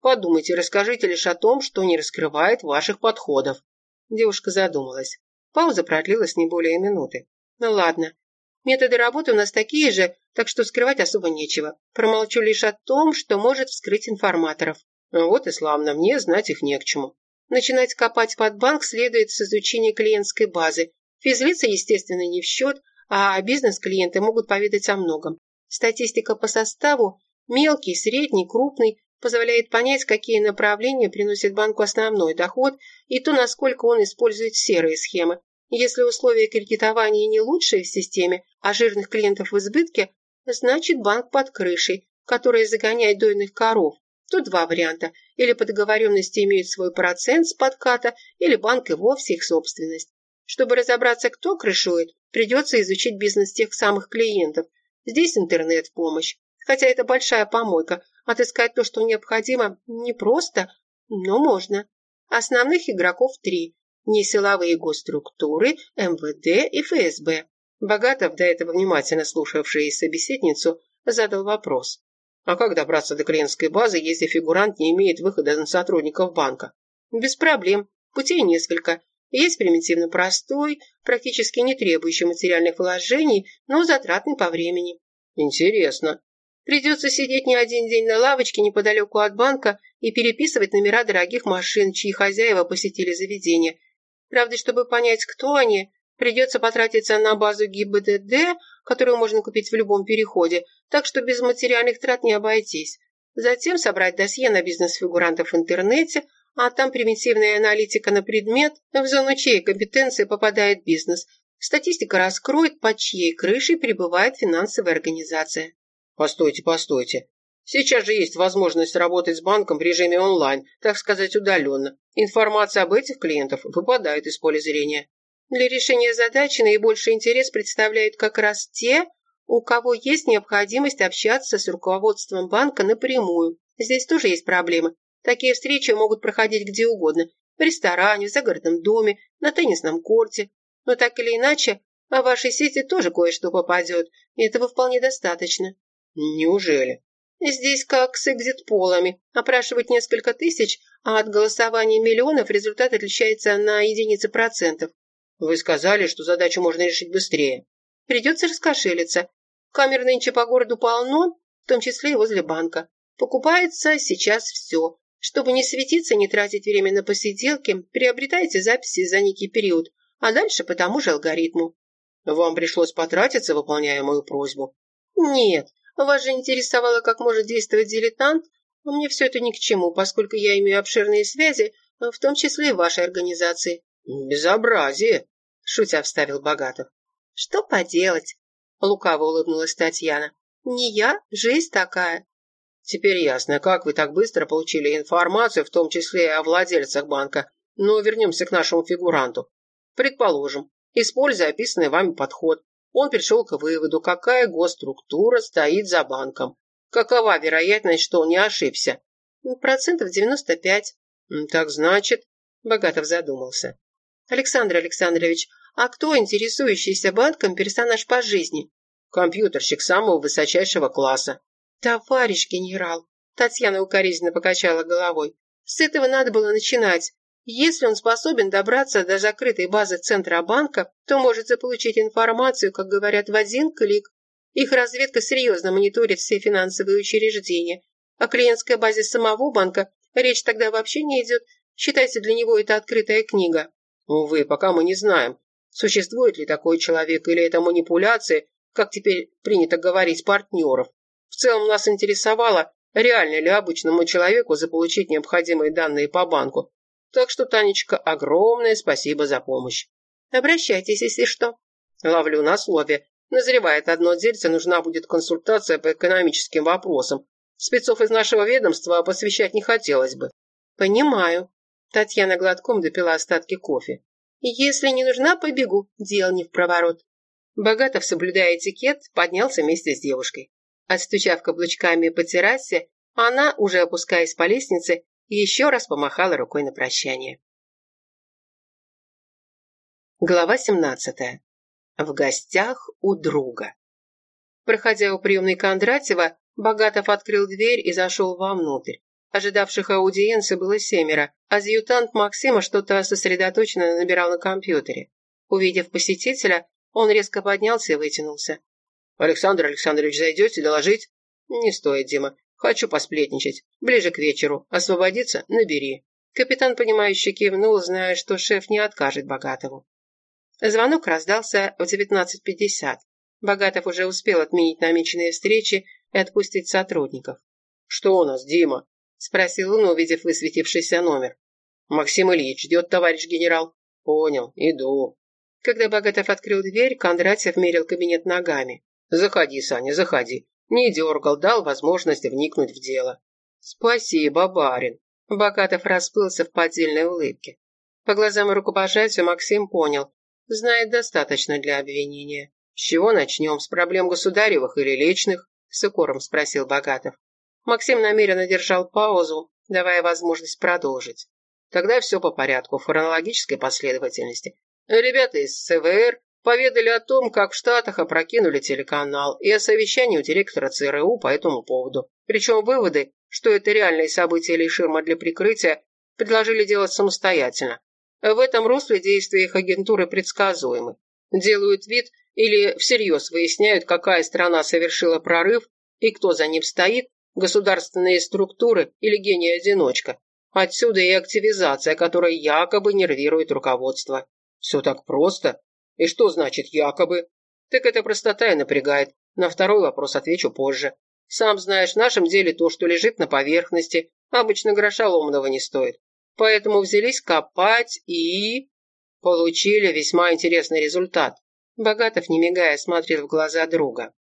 Подумайте, расскажите лишь о том, что не раскрывает ваших подходов. Девушка задумалась. Пауза продлилась не более минуты. Ну ладно. Методы работы у нас такие же, так что скрывать особо нечего. Промолчу лишь о том, что может вскрыть информаторов. Вот и славно, мне знать их не к чему. Начинать копать под банк следует с изучения клиентской базы, Физлица, естественно, не в счет, а бизнес-клиенты могут поведать о многом. Статистика по составу – мелкий, средний, крупный – позволяет понять, какие направления приносят банку основной доход и то, насколько он использует серые схемы. Если условия кредитования не лучшие в системе, а жирных клиентов в избытке, значит банк под крышей, которая загоняет дойных коров. Тут два варианта. Или по договоренности имеют свой процент с подката, или банк и вовсе их собственность. Чтобы разобраться, кто крышует, придется изучить бизнес тех самых клиентов. Здесь интернет в помощь. Хотя это большая помойка. Отыскать то, что необходимо, непросто, но можно. Основных игроков три. Несиловые госструктуры, МВД и ФСБ. Богатов, до этого внимательно слушавший собеседницу, задал вопрос. А как добраться до клиентской базы, если фигурант не имеет выхода на сотрудников банка? Без проблем. Путей несколько. Есть примитивно простой, практически не требующий материальных вложений, но затратный по времени. Интересно. Придется сидеть не один день на лавочке неподалеку от банка и переписывать номера дорогих машин, чьи хозяева посетили заведение. Правда, чтобы понять, кто они, придется потратиться на базу ГИБДД, которую можно купить в любом переходе, так что без материальных трат не обойтись. Затем собрать досье на бизнес-фигурантов в интернете, а там примитивная аналитика на предмет, в зону чьей компетенции попадает бизнес. Статистика раскроет, под чьей крышей пребывает финансовая организация. Постойте, постойте. Сейчас же есть возможность работать с банком в режиме онлайн, так сказать, удаленно. Информация об этих клиентах выпадает из поля зрения. Для решения задачи наибольший интерес представляют как раз те, у кого есть необходимость общаться с руководством банка напрямую. Здесь тоже есть проблемы. Такие встречи могут проходить где угодно. В ресторане, в загородном доме, на теннисном корте. Но так или иначе, о вашей сети тоже кое-что попадет. И этого вполне достаточно. Неужели? Здесь как с экзит-полами. Опрашивать несколько тысяч, а от голосования миллионов результат отличается на единицы процентов. Вы сказали, что задачу можно решить быстрее. Придется раскошелиться. Камер нынче по городу полно, в том числе и возле банка. Покупается сейчас все. Чтобы не светиться, не тратить время на посиделки, приобретайте записи за некий период, а дальше по тому же алгоритму. Вам пришлось потратиться, выполняя мою просьбу? Нет, вас же интересовало, как может действовать дилетант, а мне все это ни к чему, поскольку я имею обширные связи, в том числе и в вашей организации. Безобразие, шутя вставил Богатов. Что поделать? Лукаво улыбнулась Татьяна. Не я, жизнь такая. Теперь ясно, как вы так быстро получили информацию, в том числе и о владельцах банка. Но вернемся к нашему фигуранту. Предположим, используя описанный вами подход, он пришел к выводу, какая госструктура стоит за банком. Какова вероятность, что он не ошибся? Процентов девяносто пять. Так значит, Богатов задумался. Александр Александрович, а кто интересующийся банком персонаж по жизни? Компьютерщик самого высочайшего класса. «Товарищ генерал!» Татьяна укоризненно покачала головой. «С этого надо было начинать. Если он способен добраться до закрытой базы Центробанка, то может заполучить информацию, как говорят, в один клик. Их разведка серьезно мониторит все финансовые учреждения. О клиентской базе самого банка речь тогда вообще не идет. Считайте, для него это открытая книга. Увы, пока мы не знаем, существует ли такой человек или это манипуляция, как теперь принято говорить, партнеров. В целом нас интересовало, реально ли обычному человеку заполучить необходимые данные по банку. Так что, Танечка, огромное спасибо за помощь. Обращайтесь, если что. Ловлю на слове. Назревает одно дельце, нужна будет консультация по экономическим вопросам. Спецов из нашего ведомства посвящать не хотелось бы. Понимаю. Татьяна глотком допила остатки кофе. Если не нужна, побегу. Дел не в проворот. Богатов, соблюдая этикет, поднялся вместе с девушкой. Отстучав каблучками по террасе, она, уже опускаясь по лестнице, еще раз помахала рукой на прощание. Глава 17. В гостях у друга. Проходя у приемной Кондратьева, Богатов открыл дверь и зашел вовнутрь. Ожидавших аудиенции было семеро, а адъютант Максима что-то сосредоточенно набирал на компьютере. Увидев посетителя, он резко поднялся и вытянулся. «Александр Александрович, зайдете доложить?» «Не стоит, Дима. Хочу посплетничать. Ближе к вечеру. Освободиться? Набери». Капитан, понимающе кивнул, зная, что шеф не откажет Богатову. Звонок раздался в 19.50. Богатов уже успел отменить намеченные встречи и отпустить сотрудников. «Что у нас, Дима?» – спросил он, увидев высветившийся номер. «Максим Ильич ждет, товарищ генерал». «Понял, иду». Когда Богатов открыл дверь, Кондратьев мерил кабинет ногами. Заходи, Саня, заходи. Не дергал, дал возможность вникнуть в дело. Спасибо, барин. Богатов расплылся в поддельной улыбке. По глазам и рукопожатию Максим понял. Знает достаточно для обвинения. «С чего начнем? С проблем государевых или личных?» С укором спросил Богатов. Максим намеренно держал паузу, давая возможность продолжить. Тогда все по порядку, в хронологической последовательности. Ребята из СВР Поведали о том, как в Штатах опрокинули телеканал, и о совещании у директора ЦРУ по этому поводу. Причем выводы, что это реальные события или ширма для прикрытия, предложили делать самостоятельно. В этом русле действия их агентуры предсказуемы. Делают вид или всерьез выясняют, какая страна совершила прорыв и кто за ним стоит, государственные структуры или гений-одиночка. Отсюда и активизация, которая якобы нервирует руководство. Все так просто. И что значит якобы? Так эта простота и напрягает. На второй вопрос отвечу позже. Сам знаешь, в нашем деле то, что лежит на поверхности, обычно гроша ломаного не стоит. Поэтому взялись копать и... Получили весьма интересный результат. Богатов, не мигая, смотрел в глаза друга.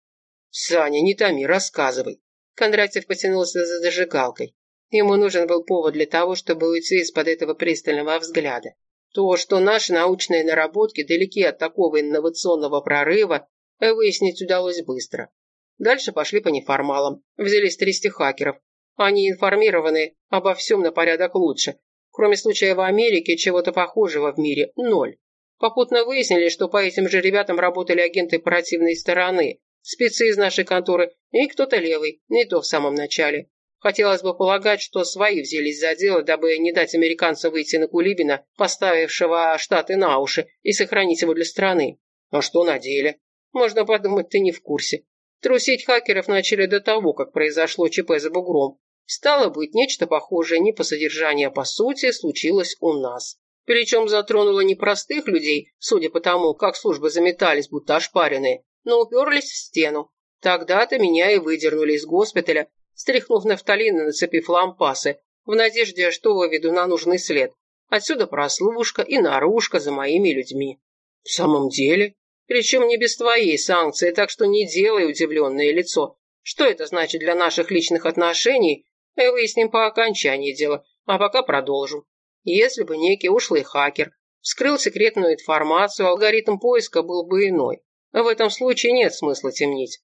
«Саня, не томи, рассказывай». Кондратьев потянулся за зажигалкой. Ему нужен был повод для того, чтобы уйти из-под этого пристального взгляда. То, что наши научные наработки далеки от такого инновационного прорыва, выяснить удалось быстро. Дальше пошли по неформалам. Взялись трясти хакеров. Они информированы обо всем на порядок лучше. Кроме случая в Америке, чего-то похожего в мире – ноль. Попутно выяснили, что по этим же ребятам работали агенты противной стороны, спецы из нашей конторы и кто-то левый, не то в самом начале. Хотелось бы полагать, что свои взялись за дело, дабы не дать американцам выйти на Кулибина, поставившего Штаты на уши, и сохранить его для страны. А что на деле? Можно подумать, ты не в курсе. Трусить хакеров начали до того, как произошло ЧП за бугром. Стало быть, нечто похожее не по содержанию, а по сути случилось у нас. Причем затронуло не простых людей, судя по тому, как службы заметались, будто ошпаренные, но уперлись в стену. Тогда-то меня и выдернули из госпиталя, стряхнув нафталин и нацепив лампасы, в надежде, что выведу на нужный след. Отсюда прослушка и наружка за моими людьми. В самом деле? Причем не без твоей санкции, так что не делай удивленное лицо. Что это значит для наших личных отношений, выясним по окончании дела, а пока продолжу. Если бы некий ушлый хакер вскрыл секретную информацию, алгоритм поиска был бы иной. В этом случае нет смысла темнить.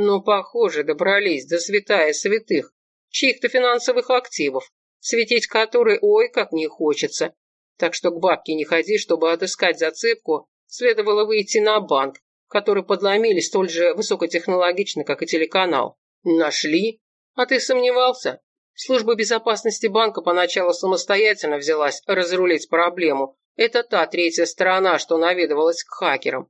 Но, похоже, добрались до святая святых, чьих-то финансовых активов, светить которые ой как не хочется. Так что к бабке не ходи, чтобы отыскать зацепку, следовало выйти на банк, который подломили столь же высокотехнологично, как и телеканал. Нашли? А ты сомневался? Служба безопасности банка поначалу самостоятельно взялась разрулить проблему. Это та третья сторона, что наведывалась к хакерам.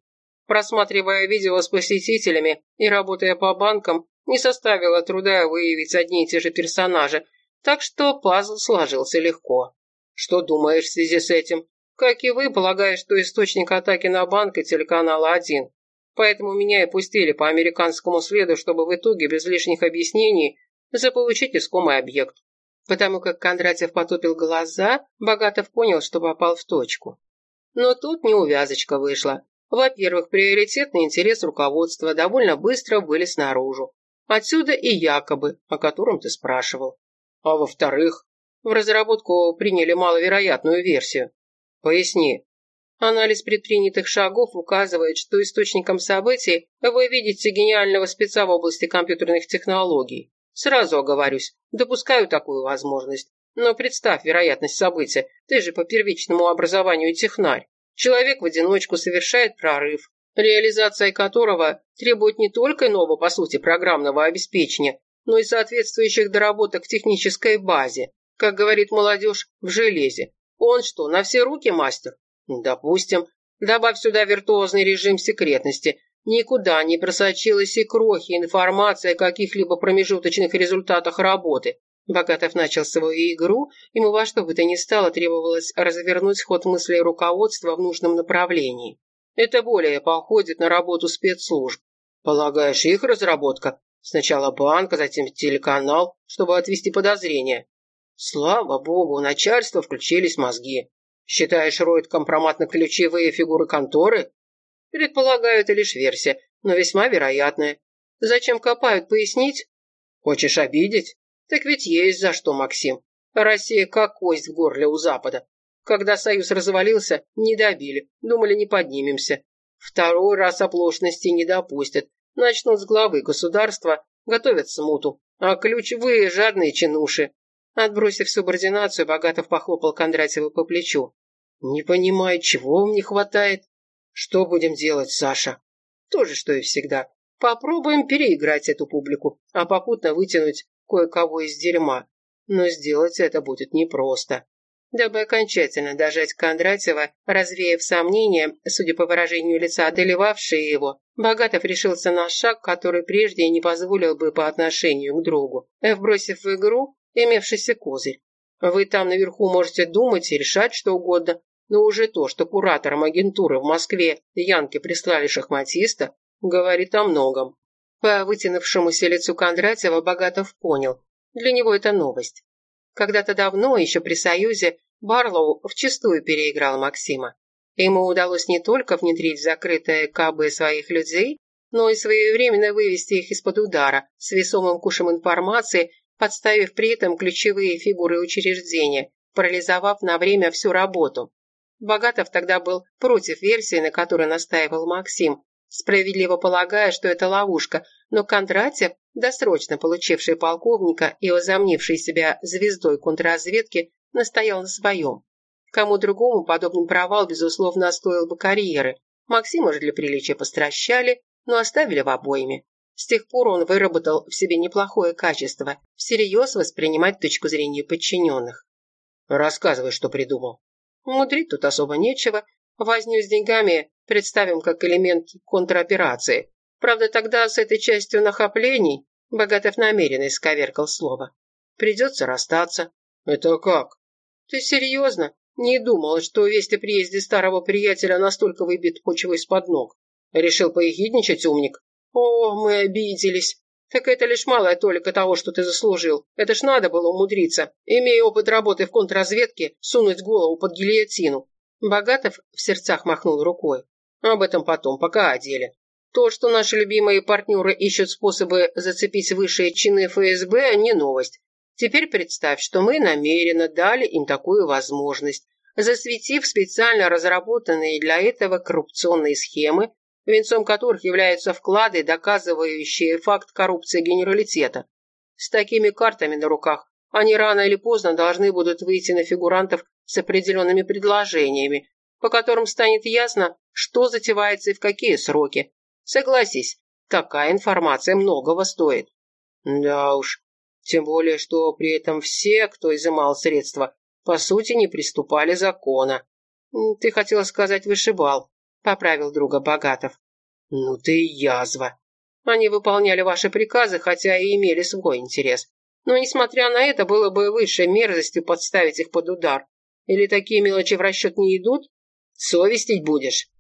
Просматривая видео с посетителями и работая по банкам, не составило труда выявить одни и те же персонажи, так что пазл сложился легко. Что думаешь в связи с этим? Как и вы, полагаю, что источник атаки на банк и телеканал один. Поэтому меня и пустили по американскому следу, чтобы в итоге, без лишних объяснений, заполучить искомый объект. Потому как Кондратьев потупил глаза, Богатов понял, что попал в точку. Но тут неувязочка вышла. Во-первых, приоритетный интерес руководства довольно быстро вылез наружу. Отсюда и якобы, о котором ты спрашивал. А во-вторых, в разработку приняли маловероятную версию. Поясни. Анализ предпринятых шагов указывает, что источником событий вы видите гениального спеца в области компьютерных технологий. Сразу оговорюсь, допускаю такую возможность. Но представь вероятность события, ты же по первичному образованию технарь. Человек в одиночку совершает прорыв, реализация которого требует не только иного, по сути, программного обеспечения, но и соответствующих доработок в технической базе. Как говорит молодежь, в железе. Он что, на все руки мастер? Допустим. Добавь сюда виртуозный режим секретности. Никуда не просочилась и крохи информация о каких-либо промежуточных результатах работы. Богатов начал свою игру, ему во что бы то ни стало требовалось развернуть ход мыслей руководства в нужном направлении. Это более походит на работу спецслужб. Полагаешь, их разработка? Сначала банк, а затем телеканал, чтобы отвести подозрения. Слава богу, у начальства включились мозги. Считаешь, роют компроматно-ключевые фигуры конторы? Предполагаю, это лишь версия, но весьма вероятная. Зачем копают, пояснить? Хочешь обидеть? Так ведь есть за что, Максим. Россия как кость в горле у Запада. Когда Союз развалился, не добили, думали, не поднимемся. Второй раз оплошности не допустят. Начнут с главы государства, готовят смуту. А ключевые жадные чинуши Отбросив субординацию, Богатов похлопал Кондратьева по плечу. «Не понимаю, чего вам не хватает? Что будем делать, Саша?» «То же, что и всегда. Попробуем переиграть эту публику, а попутно вытянуть кое-кого из дерьма. Но сделать это будет непросто». Дабы окончательно дожать Кондратьева, развеяв сомнения, судя по выражению лица, одолевавшие его, Богатов решился на шаг, который прежде не позволил бы по отношению к другу. Вбросив в игру, имевшийся козырь. Вы там наверху можете думать и решать что угодно, но уже то, что куратором агентуры в Москве Янки прислали шахматиста, говорит о многом. По вытянувшемуся лицу Кондратьева Богатов понял. Для него это новость. Когда-то давно, еще при Союзе, Барлоу вчистую переиграл Максима. Ему удалось не только внедрить в закрытое КБ своих людей, но и своевременно вывести их из-под удара с весомым кушем информации подставив при этом ключевые фигуры учреждения, парализовав на время всю работу. Богатов тогда был против версии, на которой настаивал Максим, справедливо полагая, что это ловушка, но Кондратьев, досрочно получивший полковника и возомнивший себя звездой контрразведки, настоял на своем. Кому другому подобный провал, безусловно, стоил бы карьеры. Максима же для приличия постращали, но оставили в обоими. С тех пор он выработал в себе неплохое качество – всерьез воспринимать точку зрения подчиненных. «Рассказывай, что придумал». Мудрить тут особо нечего. Возню с деньгами представим как элемент контроперации. Правда, тогда с этой частью нахоплений Богатов намеренно исковеркал слово. Придется расстаться. Это как? Ты серьезно? Не думал, что весть о приезде старого приятеля настолько выбит почву из-под ног. Решил поехидничать, умник? О, мы обиделись. Так это лишь малая толика того, что ты заслужил. Это ж надо было умудриться, имея опыт работы в контрразведке, сунуть голову под гильотину. Богатов в сердцах махнул рукой. Об этом потом, пока о деле. То, что наши любимые партнеры ищут способы зацепить высшие чины ФСБ, не новость. Теперь представь, что мы намеренно дали им такую возможность, засветив специально разработанные для этого коррупционные схемы, венцом которых являются вклады, доказывающие факт коррупции генералитета. С такими картами на руках они рано или поздно должны будут выйти на фигурантов с определенными предложениями, по которым станет ясно, что затевается и в какие сроки. Согласись, такая информация многого стоит. Да уж, тем более, что при этом все, кто изымал средства, по сути не приступали закона. Ты хотела сказать вышибал, поправил друга Богатов. Ну ты язва. Они выполняли ваши приказы, хотя и имели свой интерес. Но, несмотря на это, было бы высшей мерзостью подставить их под удар. Или такие мелочи в расчет не идут? Совестить будешь?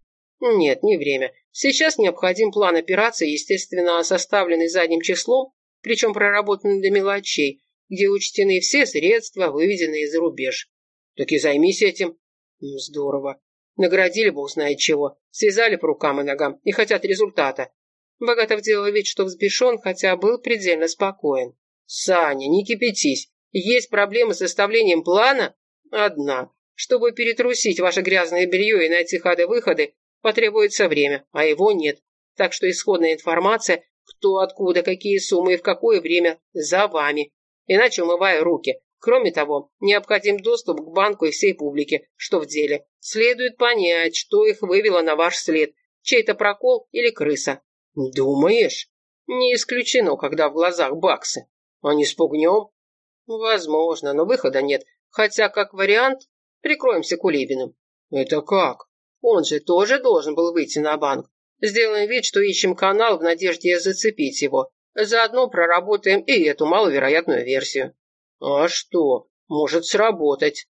Нет, не время. Сейчас необходим план операции, естественно, составленный задним числом, причем проработанный до мелочей, где учтены все средства, выведенные за рубеж. Так и займись этим. Здорово. Наградили бог знает чего, связали по рукам и ногам и хотят результата. Богатов делал вид, что взбешен, хотя был предельно спокоен. «Саня, не кипятись. Есть проблемы с составлением плана?» Одна. Чтобы перетрусить ваше грязное белье и найти ходы-выходы, потребуется время, а его нет. Так что исходная информация, кто, откуда, какие суммы и в какое время, за вами. Иначе умываю руки. Кроме того, необходим доступ к банку и всей публике, что в деле. Следует понять, что их вывело на ваш след. Чей-то прокол или крыса. Думаешь? Не исключено, когда в глазах баксы. А не спугнем? Возможно, но выхода нет. Хотя, как вариант, прикроемся Кулибиным. Это как? Он же тоже должен был выйти на банк. Сделаем вид, что ищем канал в надежде зацепить его. Заодно проработаем и эту маловероятную версию. А что? Может сработать.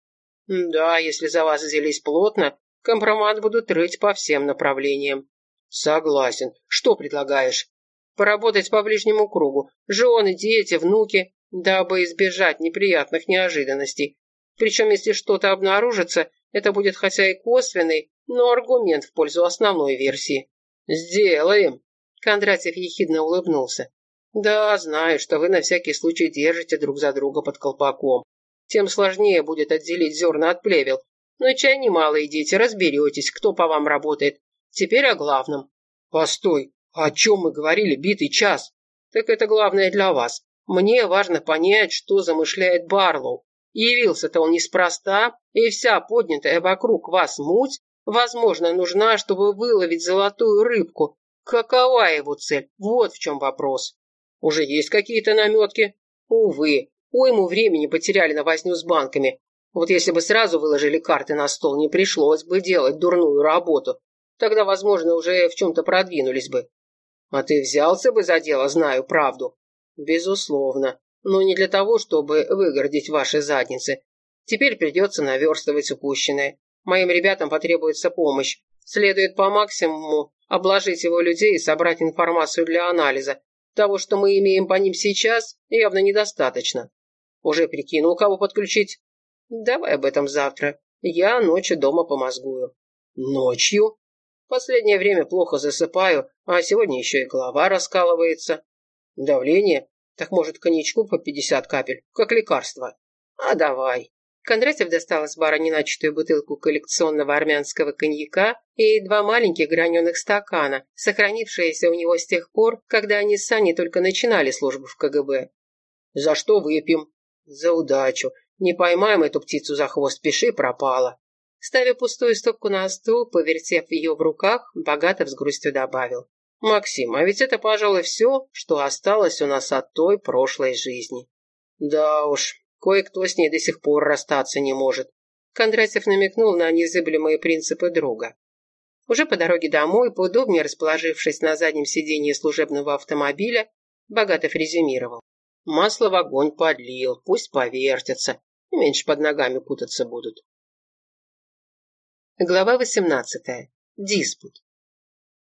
Да, если за вас взялись плотно, компромат будут рыть по всем направлениям. Согласен. Что предлагаешь? Поработать по ближнему кругу. Жены, дети, внуки, дабы избежать неприятных неожиданностей. Причем, если что-то обнаружится, это будет хотя и косвенный, но аргумент в пользу основной версии. «Сделаем!» Кондратьев ехидно улыбнулся. «Да, знаю, что вы на всякий случай держите друг за друга под колпаком. Тем сложнее будет отделить зерна от плевел. Но чай немало идите, разберетесь, кто по вам работает. Теперь о главном». «Постой, о чем мы говорили битый час?» «Так это главное для вас. Мне важно понять, что замышляет Барлоу. Явился-то он неспроста, и вся поднятая вокруг вас муть, возможно, нужна, чтобы выловить золотую рыбку. Какова его цель? Вот в чем вопрос. Уже есть какие-то наметки? Увы, уйму времени потеряли на возню с банками. Вот если бы сразу выложили карты на стол, не пришлось бы делать дурную работу. Тогда, возможно, уже в чем-то продвинулись бы. А ты взялся бы за дело, знаю правду. Безусловно но не для того, чтобы выгородить ваши задницы. Теперь придется наверстывать упущенное. Моим ребятам потребуется помощь. Следует по максимуму обложить его людей и собрать информацию для анализа. Того, что мы имеем по ним сейчас, явно недостаточно. Уже прикинул, кого подключить? Давай об этом завтра. Я ночью дома помозгую. Ночью? Последнее время плохо засыпаю, а сегодня еще и голова раскалывается. Давление так может коньячку по пятьдесят капель, как лекарство? А давай. Кондратьев достал из бара неначатую бутылку коллекционного армянского коньяка и два маленьких граненых стакана, сохранившиеся у него с тех пор, когда они с Саней только начинали службу в КГБ. «За что выпьем?» «За удачу. Не поймаем эту птицу за хвост, пиши, пропала». Ставя пустую стопку на стол, повертев ее в руках, Богатов с грустью добавил. «Максим, а ведь это, пожалуй, все, что осталось у нас от той прошлой жизни». «Да уж, Кое-кто с ней до сих пор расстаться не может. Кондратьев намекнул на незыблемые принципы друга. Уже по дороге домой, поудобнее расположившись на заднем сиденье служебного автомобиля, Богатов резюмировал. Масло в огонь подлил, пусть повертятся, меньше под ногами путаться будут. Глава 18. Диспут.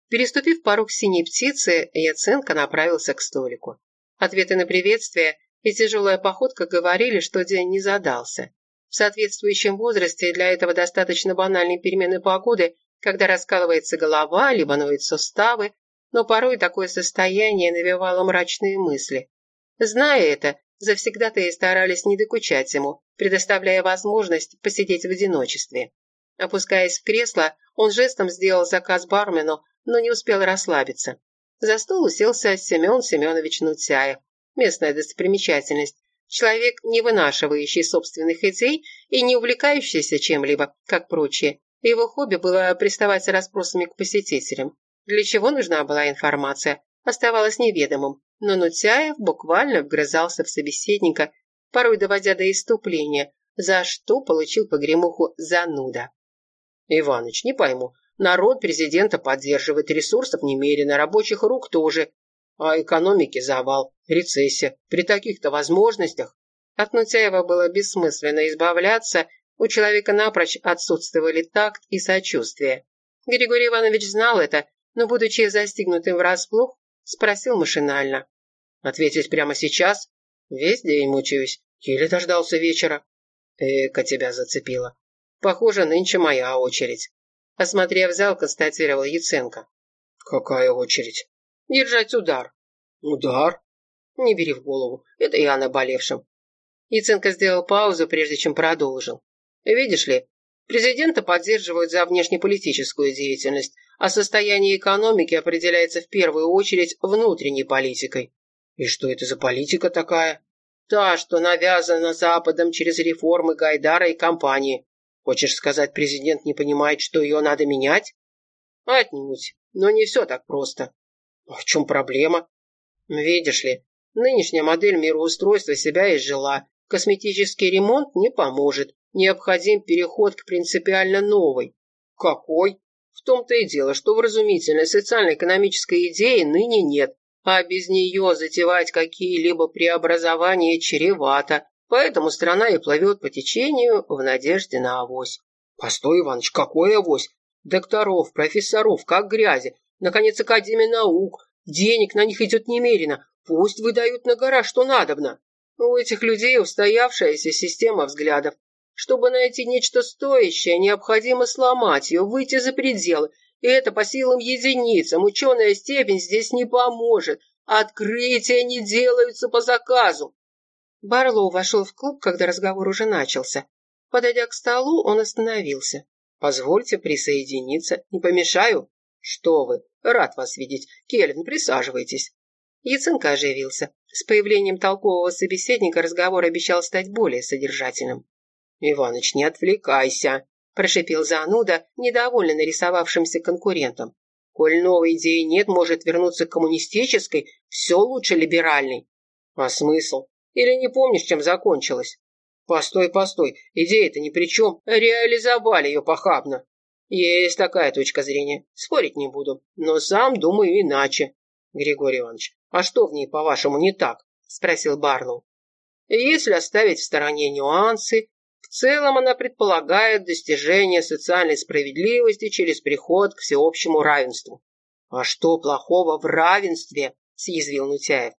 Переступив порог синей птицы, Яценко направился к столику. Ответы на приветствие и тяжелая походка говорили, что день не задался. В соответствующем возрасте для этого достаточно банальной перемены погоды, когда раскалывается голова, либо ноют суставы, но порой такое состояние навевало мрачные мысли. Зная это, завсегда-то и старались не докучать ему, предоставляя возможность посидеть в одиночестве. Опускаясь в кресло, он жестом сделал заказ бармену, но не успел расслабиться. За стол уселся Семен Семенович Нутяев, местная достопримечательность. Человек, не вынашивающий собственных идей и не увлекающийся чем-либо, как прочие. Его хобби было приставать с расспросами к посетителям. Для чего нужна была информация, оставалось неведомым, но Нутяев буквально вгрызался в собеседника, порой доводя до иступления, за что получил погремуху зануда. «Иваныч, не пойму, народ президента поддерживает, ресурсов немерено, рабочих рук тоже, а экономики завал, рецессия. При таких-то возможностях от Нутяева было бессмысленно избавляться, у человека напрочь отсутствовали такт и сочувствие. Григорий Иванович знал это, но, будучи застигнутым врасплох, спросил машинально. «Ответить прямо сейчас? Весь день мучаюсь. Еле дождался вечера». «Эка тебя зацепила. Похоже, нынче моя очередь». Осмотрев зал, констатировал Яценко. «Какая очередь?» Держать удар. Удар? Не бери в голову. Это я наболевшим. Яценко сделал паузу, прежде чем продолжил. Видишь ли, президента поддерживают за внешнеполитическую деятельность, а состояние экономики определяется в первую очередь внутренней политикой. И что это за политика такая? Та, что навязана Западом через реформы Гайдара и компании. Хочешь сказать, президент не понимает, что ее надо менять? Отнюдь. Но не все так просто. В чем проблема? Видишь ли, нынешняя модель мироустройства себя изжила. Косметический ремонт не поможет. Необходим переход к принципиально новой. Какой? В том-то и дело, что вразумительной социально-экономической идеи ныне нет, а без нее затевать какие-либо преобразования чревато. Поэтому страна и плывет по течению в надежде на авось. Постой, Иваныч, какой авось? Докторов, профессоров, как грязи. Наконец, Академия наук. Денег на них идет немерено. Пусть выдают на гора, что надобно. У этих людей устоявшаяся система взглядов. Чтобы найти нечто стоящее, необходимо сломать ее, выйти за пределы. И это по силам единицам. Ученая степень здесь не поможет. Открытия не делаются по заказу. Барлоу вошел в клуб, когда разговор уже начался. Подойдя к столу, он остановился. «Позвольте присоединиться. Не помешаю?» «Что вы! Рад вас видеть! Кельвин, присаживайтесь!» Яценко оживился. С появлением толкового собеседника разговор обещал стать более содержательным. «Иваныч, не отвлекайся!» – прошипел зануда, недовольно нарисовавшимся конкурентом. «Коль новой идеи нет, может вернуться к коммунистической, все лучше либеральной». «А смысл? Или не помнишь, чем закончилось?» «Постой, постой, идея-то ни при чем. Реализовали ее похабно». Есть такая точка зрения. Спорить не буду. Но сам думаю иначе. Григорий Иванович, а что в ней, по-вашему, не так? Спросил Барнул. Если оставить в стороне нюансы, в целом она предполагает достижение социальной справедливости через приход к всеобщему равенству. А что плохого в равенстве? Съязвил Нутяев.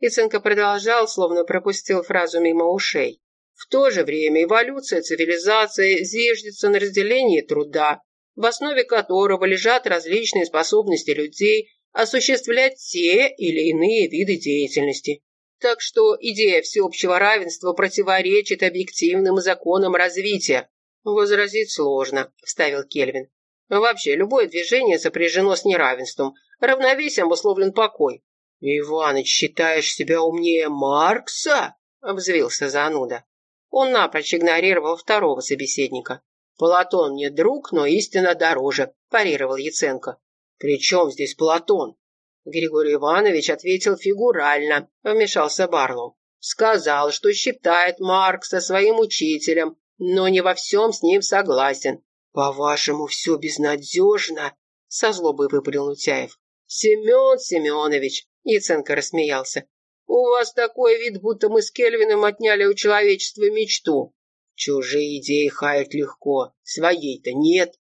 Иценко продолжал, словно пропустил фразу мимо ушей. В то же время эволюция цивилизации зиждется на разделении труда, в основе которого лежат различные способности людей осуществлять те или иные виды деятельности. Так что идея всеобщего равенства противоречит объективным законам развития. Возразить сложно, вставил Кельвин. Вообще, любое движение сопряжено с неравенством. Равновесием обусловлен покой. «Иваныч, считаешь себя умнее Маркса?» – взвился зануда. Он напрочь игнорировал второго собеседника. «Платон мне друг, но истина дороже», – парировал Яценко. «При чем здесь Платон?» Григорий Иванович ответил фигурально, вмешался Барлоу. Сказал, что считает Маркса своим учителем, но не во всем с ним согласен. «По-вашему, все безнадежно?» – со злобой выпалил Нутяев. «Семен Семенович!» – Яценко рассмеялся. «У вас такой вид, будто мы с Кельвином отняли у человечества мечту. Чужие идеи хаять легко, своей-то нет.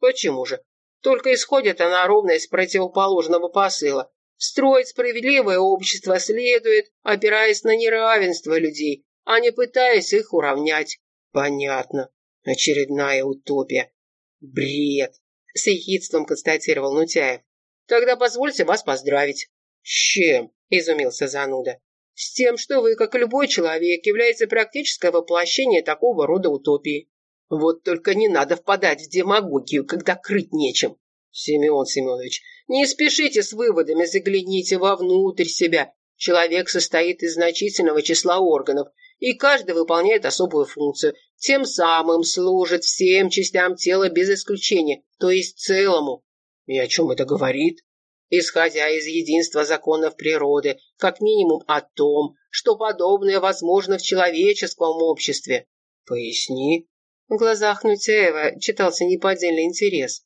Почему же? Только исходит она ровно из противоположного посыла. Строить справедливое общество следует, опираясь на неравенство людей, а не пытаясь их уравнять. Понятно. Очередная утопия. Бред. С ехидством констатировал Нутяев. Тогда позвольте вас поздравить. С чем? Изумился зануда. С тем, что вы, как и любой человек, является практическое воплощение такого рода утопии. Вот только не надо впадать в демагогию, когда крыть нечем. Семен Семенович, не спешите с выводами, загляните вовнутрь себя. Человек состоит из значительного числа органов, и каждый выполняет особую функцию, тем самым служит всем частям тела без исключения, то есть целому. И о чем это говорит? Исходя из единства законов природы, как минимум о том, что подобное возможно в человеческом обществе. Поясни. В глазах Нутяева читался неподдельный интерес.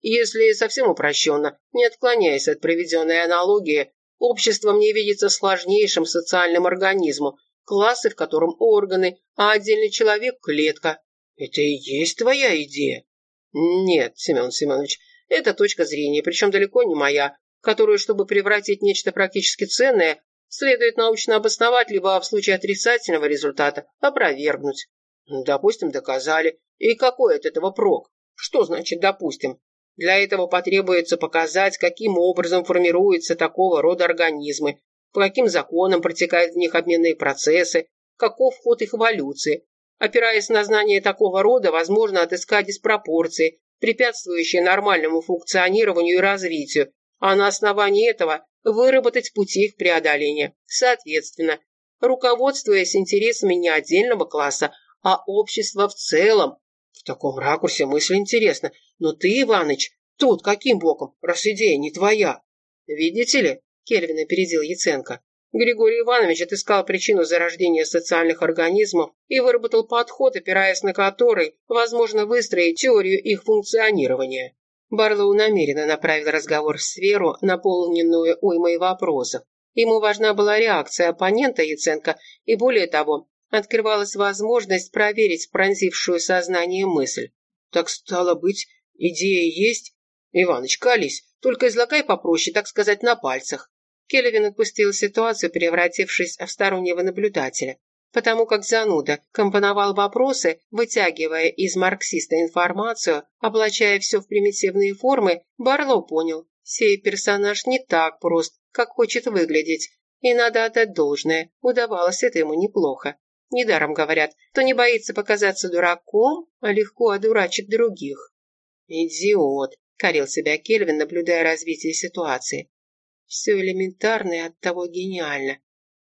Если совсем упрощенно, не отклоняясь от проведенной аналогии, общество мне видится сложнейшим социальным организмом, классы, в котором органы, а отдельный человек – клетка. Это и есть твоя идея? Нет, Семен Семенович, это точка зрения, причем далеко не моя, которую, чтобы превратить в нечто практически ценное, следует научно обосновать, либо в случае отрицательного результата опровергнуть. Допустим, доказали. И какой от этого прок? Что значит «допустим»? Для этого потребуется показать, каким образом формируются такого рода организмы, по каким законам протекают в них обменные процессы, каков ход их эволюции. Опираясь на знание такого рода, возможно отыскать диспропорции, препятствующие нормальному функционированию и развитию, а на основании этого выработать пути их преодоления. Соответственно, руководствуясь интересами не отдельного класса, а общества в целом, в таком ракурсе мысль интересна. Но ты, Иваныч, тут каким боком, раз идея не твоя? Видите ли, Кельвин опередил Яценко. Григорий Иванович отыскал причину зарождения социальных организмов и выработал подход, опираясь на который возможно выстроить теорию их функционирования. Барлоу намеренно направил разговор в сферу, наполненную уймой вопросов. Ему важна была реакция оппонента Яценко, и более того, открывалась возможность проверить пронзившую сознание мысль. Так стало быть, идея есть? Иваныч, кались, только излагай попроще, так сказать, на пальцах. Келевин отпустил ситуацию, превратившись в стороннего наблюдателя, потому как зануда компоновал вопросы, вытягивая из марксиста информацию, облачая все в примитивные формы, Барлоу понял, сей персонаж не так прост, как хочет выглядеть, и надо отдать должное, удавалось это ему неплохо. Недаром говорят, кто не боится показаться дураком, а легко одурачит других. «Идиот!» – корил себя Кельвин, наблюдая развитие ситуации. «Все элементарно и оттого гениально.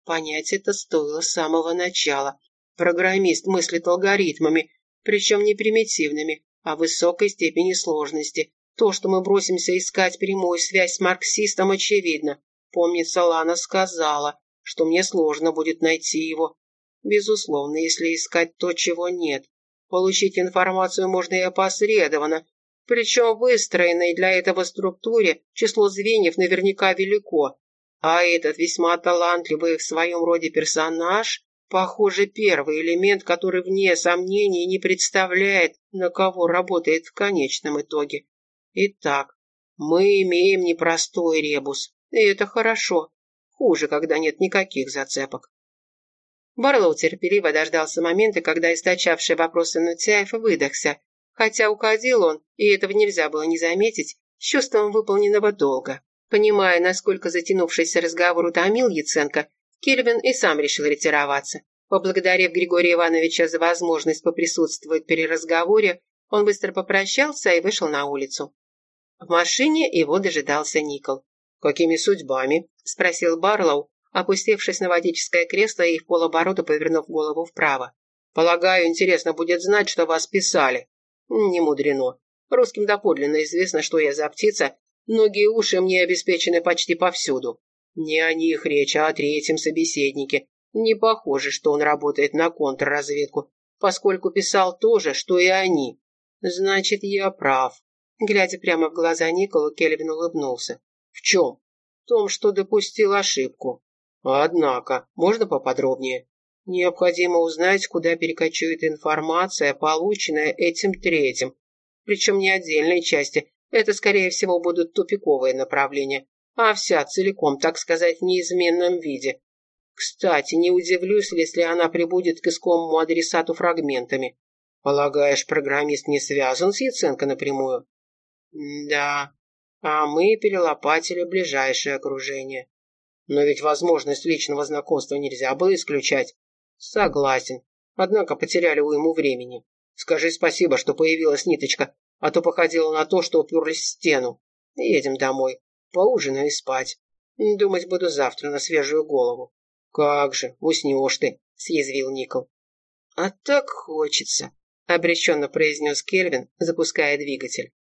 Понять это стоило с самого начала. Программист мыслит алгоритмами, причем не примитивными, а высокой степени сложности. То, что мы бросимся искать прямую связь с марксистом, очевидно. Помнится, Лана сказала, что мне сложно будет найти его, Безусловно, если искать то, чего нет. Получить информацию можно и опосредованно, причем выстроенной для этого структуре число звеньев наверняка велико. А этот весьма талантливый в своем роде персонаж, похоже, первый элемент, который вне сомнений не представляет, на кого работает в конечном итоге. Итак, мы имеем непростой ребус, и это хорошо. Хуже, когда нет никаких зацепок. Барлоу терпеливо дождался момента, когда источавший вопросы Нутяев выдохся, хотя уходил он, и этого нельзя было не заметить, с чувством выполненного долга. Понимая, насколько затянувшийся разговор утомил Яценко, Кельвин и сам решил ретироваться. Поблагодарив Григория Ивановича за возможность поприсутствовать при разговоре, он быстро попрощался и вышел на улицу. В машине его дожидался Никол. «Какими судьбами?» – спросил Барлоу, опустившись на водительское кресло и в полоборота повернув голову вправо. «Полагаю, интересно будет знать, что вас писали». «Не мудрено. Русским доподлинно известно, что я за птица. Ноги и уши мне обеспечены почти повсюду. Не о них речь, а о третьем собеседнике. Не похоже, что он работает на контрразведку, поскольку писал то же, что и они. Значит, я прав. Глядя прямо в глаза Николу, Кельвин улыбнулся. В чем? В том, что допустил ошибку. Однако, можно поподробнее? Необходимо узнать, куда перекочует информация, полученная этим третьим. Причем не отдельные части. Это, скорее всего, будут тупиковые направления. А вся целиком, так сказать, в неизменном виде. Кстати, не удивлюсь, если она прибудет к искомому адресату фрагментами. Полагаешь, программист не связан с Яценко напрямую? Да, а мы перелопатили ближайшее окружение. Но ведь возможность личного знакомства нельзя было исключать. Согласен. Однако потеряли уйму времени. Скажи спасибо, что появилась ниточка, а то походило на то, что уперлись в стену. Едем домой. Поужинаю и спать. Думать буду завтра на свежую голову. «Как же, уснешь ты», — съязвил Никол. «А так хочется», — обреченно произнес Кельвин, запуская двигатель.